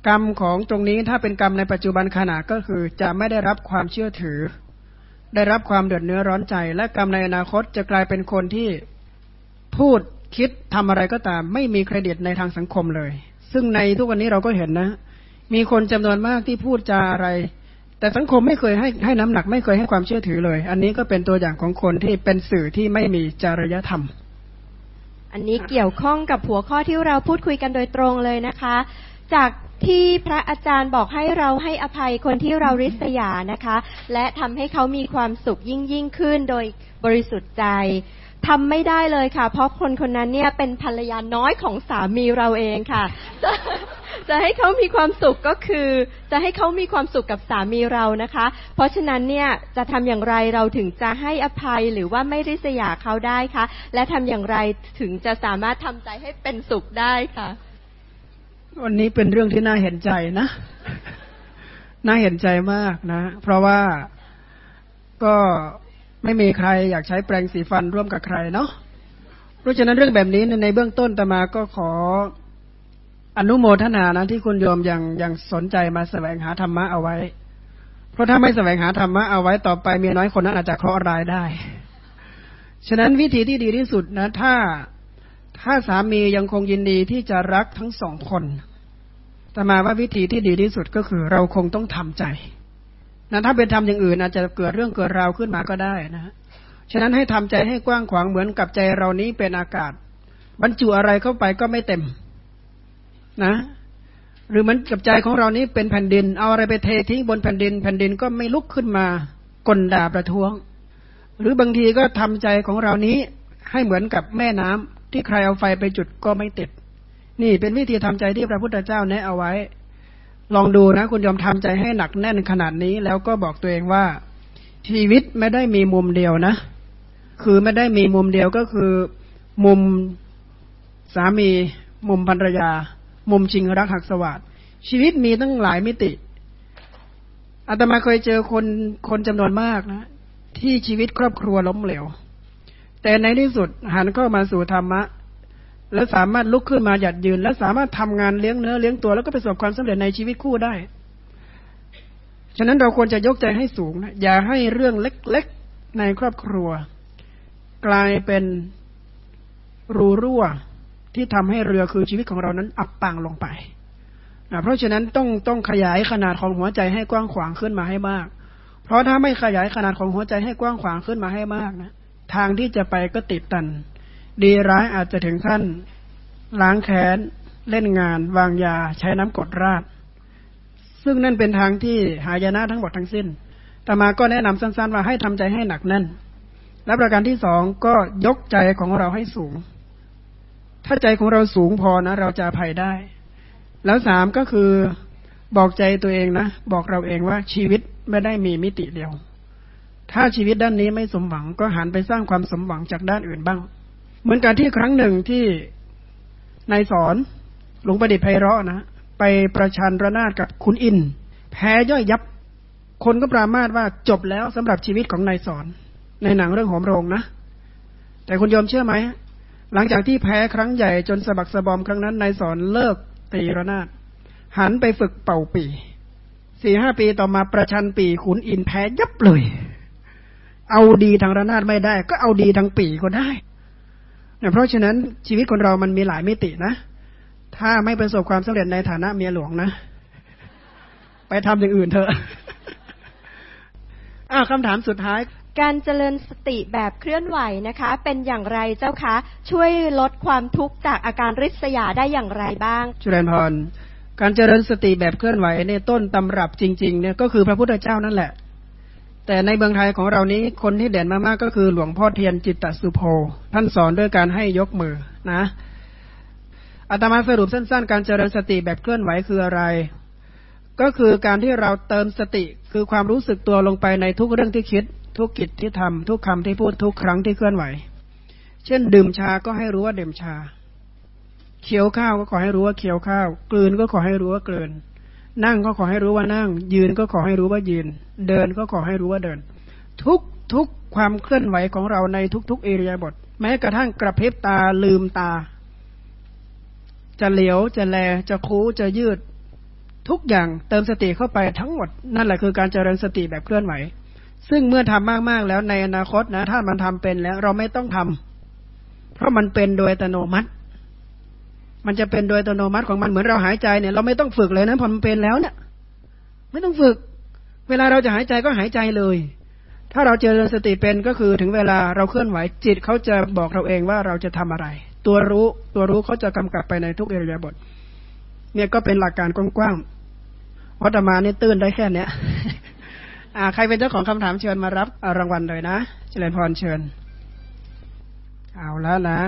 กรรมของตรงนี้ถ้าเป็นกรรมในปัจจุบันขณะก็คือจะไม่ได้รับความเชื่อถือ ได้รับความเดือดเนื้อร้อนใจ และกรรมในอนาคตจะกลายเป็นคนที่พูด คิดทำอะไรก็ตาม ไม่มีเครดิตในทางสังคมเลย ซึ่งในทุกวันนี้เราก็เห็นนะ มีคนจำนวนมากที่พูดจาอะไร แต่สังคมไม่เคยให้ให้น้ำหนักไม่เคยให้ความเชื่อถือเลย อันนี้ก็เป็นตัวอย่างของคนที่เป็นสื่อที่ไม่มีจริยธรรม อันนี้เกี่ยวข้องกับหัวข้อที่เราพูดคุยกันโดยตรงเลยนะคะ จากที่พระอาจารย์บอกให้เราให้อภัยคนที่เราริษยานะคะ และทำให้เขามีความสุขยิ่งยิ่งขึ้นโดยบริสุทธิ์ใจ ทำไม่ได้เลยค่ะ เพราะคนคนนั้นเนี่ยเป็นภรรยาน้อยของสามีเราเองค่ะ จะจะให้เขามีความสุขก็คือ จะให้เขามีความสุขกับสามีเรานะคะ เพราะฉะนั้นเนี่ยจะทำอย่างไรเราถึงจะให้อภัยหรือว่าไม่ริษยาเขาได้คะ และทำอย่างไรถึงจะสามารถทำใจให้เป็นสุขได้ค่ะ วันนี้เป็นเรื่องที่น่าเห็นใจนะ น่าเห็นใจมากนะ เพราะว่าก็ ไม่มีใครอยากใช้แปรงสีฟันร่วมกับใครเนาะเพราะฉะนั้นเรื่องแบบนี้ในเบื้องต้นตมาก็ขออนุโมทนานะที่คุณโยมยังยังสนใจมาแสวงหาธรรมะเอาไว้ เพราะถ้าไม่แสวงหาธรรมะเอาไว้ต่อไปมีน้อยคนนั้นอาจจะเคราะห์ร้ายได้ ฉะนั้นวิธีที่ดีที่สุดนะ ถ้าถ้าสามียังคงยินดีที่จะรักทั้งสองคนแต่มาว่าวิธีที่ดีที่สุดก็คือ เราคงต้องทำใจ นะถ้าเป็นทำอย่างอื่นอาจจะเกิดเรื่องเกิดราวขึ้นมาก็ได้นะฉะนั้นให้ทำใจให้กว้างขวางเหมือนกับใจเรานี้เป็นอากาศ บรรจุอะไรเข้าไปก็ไม่เต็ม นะ หรือเหมือนกับใจของเรานี้เป็นแผ่นดิน เอาอะไรไปเททิ้งบนแผ่นดิน แผ่นดินก็ไม่ลุกขึ้นมากลด่าประท้วง หรือบางทีก็ทำใจของเรานี้ให้เหมือนกับแม่น้ำที่ใครเอาไฟไปจุดก็ไม่ติด นี่เป็นวิธีทำใจที่พระพุทธเจ้าแนะเอาไว้ ลองดูนะ คุณยอมทำใจให้หนักแน่นขนาดนี้ แล้วก็บอกตัวเองว่า ชีวิตไม่ได้มีมุมเดียวนะ คือไม่ได้มีมุมเดียวก็คือ มุมสามี มุมภรรยา มุมจริงรักหักสวัสดชีวิตมีตั้งหลายมิติอาตมาเคยเจอคนคนจำนวนมากนะ ที่ชีวิตครอบครัวล้มเหลว แต่ในที่สุดหันเข้ามาสู่ธรรมะ และสามารถลุกขึ้นมาหยัดยืน และสามารถทำงานเลี้ยงเนื้อเลี้ยงตัวแล้วก็ประสบความสำเร็จในชีวิตคู่ได้ ฉะนั้นเราควรจะยกใจให้สูงนะอย่าให้เรื่องเล็กๆในครอบครัว กลายเป็นรูรั่วที่ทำให้เรือคือชีวิตของเรานั้นอับปางลงไปนะเพราะฉะนั้นต้องต้องขยายขนาดของหัวใจให้กว้างขวางขึ้นมาให้มาก เพราะถ้าไม่ขยายขนาดของหัวใจให้กว้างขวางขึ้นมาให้มากนะทางที่จะไปก็ติดตัน ดีร้ายอาจจะถึงขั้น ล้างแค้น เล่นงาน วางยา ใช้น้ำกดราด ซึ่งนั่นเป็นทางที่หายนะทั้งหมดทั้งสิ้นแต่มาก็แนะนำสั้นๆว่าให้ทำใจให้หนักแน่น และประการที่สองก็ยกใจของเราให้สูง ถ้าใจของเราสูงพอนะ เราจะภัยได้ แล้วสามก็คือบอกใจตัวเองนะ บอกเราเองว่าชีวิตไม่ได้มีมิติเดียว ถ้าชีวิตด้านนี้ไม่สมหวังก็หันไปสร้างความสมหวังจากด้านอื่นบ้าง เหมือนกันที่ครั้งหนึ่งที่นายสอนหลวงประดิษฐ์ไพเราะนะไปประชันระนาดกับคุณอิน แพ้ย่อยยับ คนก็ปรามาสว่าจบแล้วสำหรับชีวิตของนายสอน ในหนังเรื่องหอมโรงนะ แต่คุณยอมเชื่อไหม หลังจากที่แพ้ครั้งใหญ่จนสะบักสะบอมครั้งนั้นนายสอนเลิกตีระนาด หันไปฝึกเป่าปีสี่ห้าปีต่อมาประชันปีขุนอินแพ้ยับเลย เอาดีทางระนาดไม่ได้ ก็เอาดีทางปีก็ได้ เพราะฉะนั้นชีวิตคนเรามันมีหลายมิตินะ ถ้าไม่ประสบความสำเร็จในฐานะเมียหลวงนะ ไปทำอย่างอื่นเถอะอ้าวคำถามสุดท้าย การเจริญสติแบบเคลื่อนไหวนะคะ เป็นอย่างไรเจ้าคะ ช่วยลดความทุกข์จากอาการริษยาได้อย่างไรบ้าง จุเรนพร การเจริญสติแบบเคลื่อนไหวในต้นตำรับจริง ๆ เนี่ยก็คือพระพุทธเจ้านั่นแหละ แต่ในเมืองไทยของเรานี้คนที่เด่นมากๆก็คือหลวงพ่อเทียนจิตตสุโภท่านสอนด้วยการให้ยกมือนะอาตมาสรุปสั้นๆ การเจริญสติแบบเคลื่อนไหวคืออะไร ก็คือการที่เราเติมสติคือความรู้สึกตัวลงไปในทุกเรื่องที่คิด ทุกกิจที่ทำทุกคำที่พูดทุกครั้งที่เคลื่อนไหว เช่น ดื่มชาก็ให้รู้ว่าดื่มชา เคี้ยวข้าวก็ขอให้รู้ว่าเคี้ยวข้าว กลืนก็ขอให้รู้ว่ากลืน นั่งก็ขอให้รู้ว่านั่ง ยืนก็ขอให้รู้ว่ายืน เดินก็ขอให้รู้ว่าเดิน ทุกทุกความเคลื่อนไหวของเราในทุกๆเอริยาบท แม้กระทั่งกระพริบตาลืมตา จะเหลียวจะแลจะคูจะยืด ทุกอย่างเติมสติเข้าไปทั้งหมด นั่นแหละคือการเจริญสติแบบเคลื่อนไหว ซึ่งเมื่อทำมากๆแล้วในอนาคตนะ ถ้ามันทำเป็นแล้วเราไม่ต้องทำเพราะมันเป็นโดยอัตโนมัติ มันจะเป็นโดยอัตโนมัติของมันเหมือนเราหายใจเนี่ยเราไม่ต้องฝึกเลยนะพอมันเป็นแล้วเนี่ยไม่ต้องฝึก เวลาเราจะหายใจก็หายใจเลย ถ้าเราเจริญสติเป็นก็คือถึงเวลาเราเคลื่อนไหวจิตเขาจะบอกเราเองว่าเราจะทำอะไร ตัวรู้ตัวรู้เขาจะกำกับไปในทุกเอริยาบทเนี่ยก็เป็นหลักการกว้างๆวัตมานี่ตื่นได้แค่เนี้ยอ่าใครเป็นเจ้าของคำถามเชิญมารับรางวัลเลยนะ เจริญพรเชิญ เอาแล้วนะ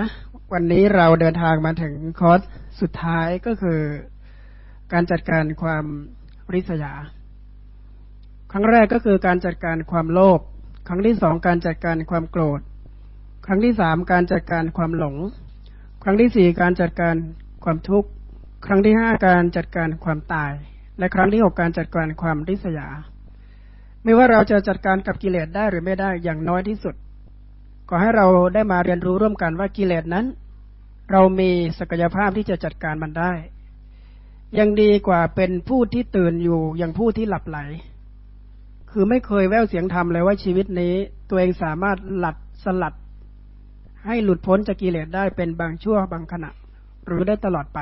วันนี้เราเดินทางมาถึงคอร์สสุดท้ายก็คือการจัดการความริษยา ครั้งแรกก็คือการจัดการความโลภ ครั้งที่สองการจัดการความโกรธ ครั้งที่สามการจัดการความหลง ครั้งที่สี่การจัดการความทุกข์ ครั้งที่ห้าการจัดการความตาย และครั้งที่หกการจัดการความริษยา ไม่ว่าเราจะจัดการกับกิเลสได้หรือไม่ได้อย่างน้อยที่สุดขอให้เราได้มาเรียนรู้ร่วมกันว่ากิเลสนั้น เรามีศักยภาพที่จะจัดการมันได้ ยังดีกว่าเป็นผู้ที่ตื่นอยู่อย่างผู้ที่หลับไหล คือไม่เคยแววเสียงธรรมเลยว่าชีวิตนี้ ตัวเองสามารถหลัดสลัด ให้หลุดพ้นจากกิเลสได้เป็นบางชั่วบางขณะ หรือได้ตลอดไป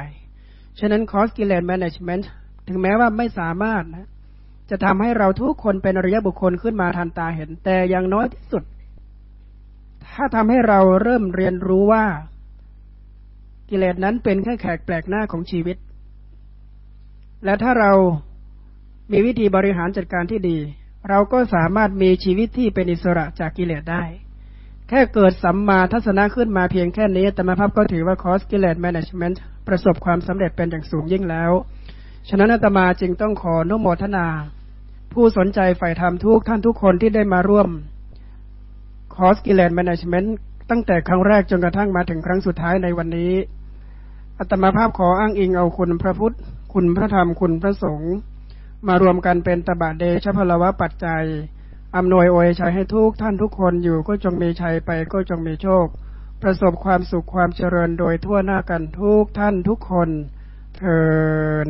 ฉะนั้นคอสกิเลสแมネจเมนต์ถึงแม้ว่าไม่สามารถนะจะทำให้เราทุกคนเป็นอริยบุคคลขึ้นมาทันตาเห็น แต่อย่างน้อยที่สุด ถ้าทำให้เราเริ่มเรียนรู้ว่า กิเลสนั้นเป็นแค่แขกแปลกหน้าของชีวิต และถ้าเรามีวิธีบริหารจัดการที่ดี เราก็สามารถมีชีวิตที่เป็นอิสระจากกิเลสได้ แค่เกิดสัมมาทัศนะขึ้นมาเพียงแค่นี้แต่มาพับก็ถือว่าคอสกิเลสแมネจเมนต์ประสบความสำเร็จเป็นอย่างสูงยิ่งแล้ว ฉะนั้นอาตมาจึงต้องขอนุโมทนา ผู้สนใจฝ่ายธรรมทุกท่านทุกคนที่ได้มาร่วมคอสกิเลสแมネจเมนต์ตั้งแต่ครั้งแรกจนกระทั่งมาถึงครั้งสุดท้ายในวันนี้ อาตมาภาพขออ้างอิงเอาคุณพระพุทธ คุณพระธรรม คุณพระสงฆ์ มารวมกันเป็นตบะเดชพลวะปัจจัยอำนวยอวยชัยให้ทุกท่านทุกคนอยู่ก็จงมีชัยไปก็จงมีโชค ประสบความสุขความเจริญโดยทั่วหน้ากันทุกท่านทุกคนเทิน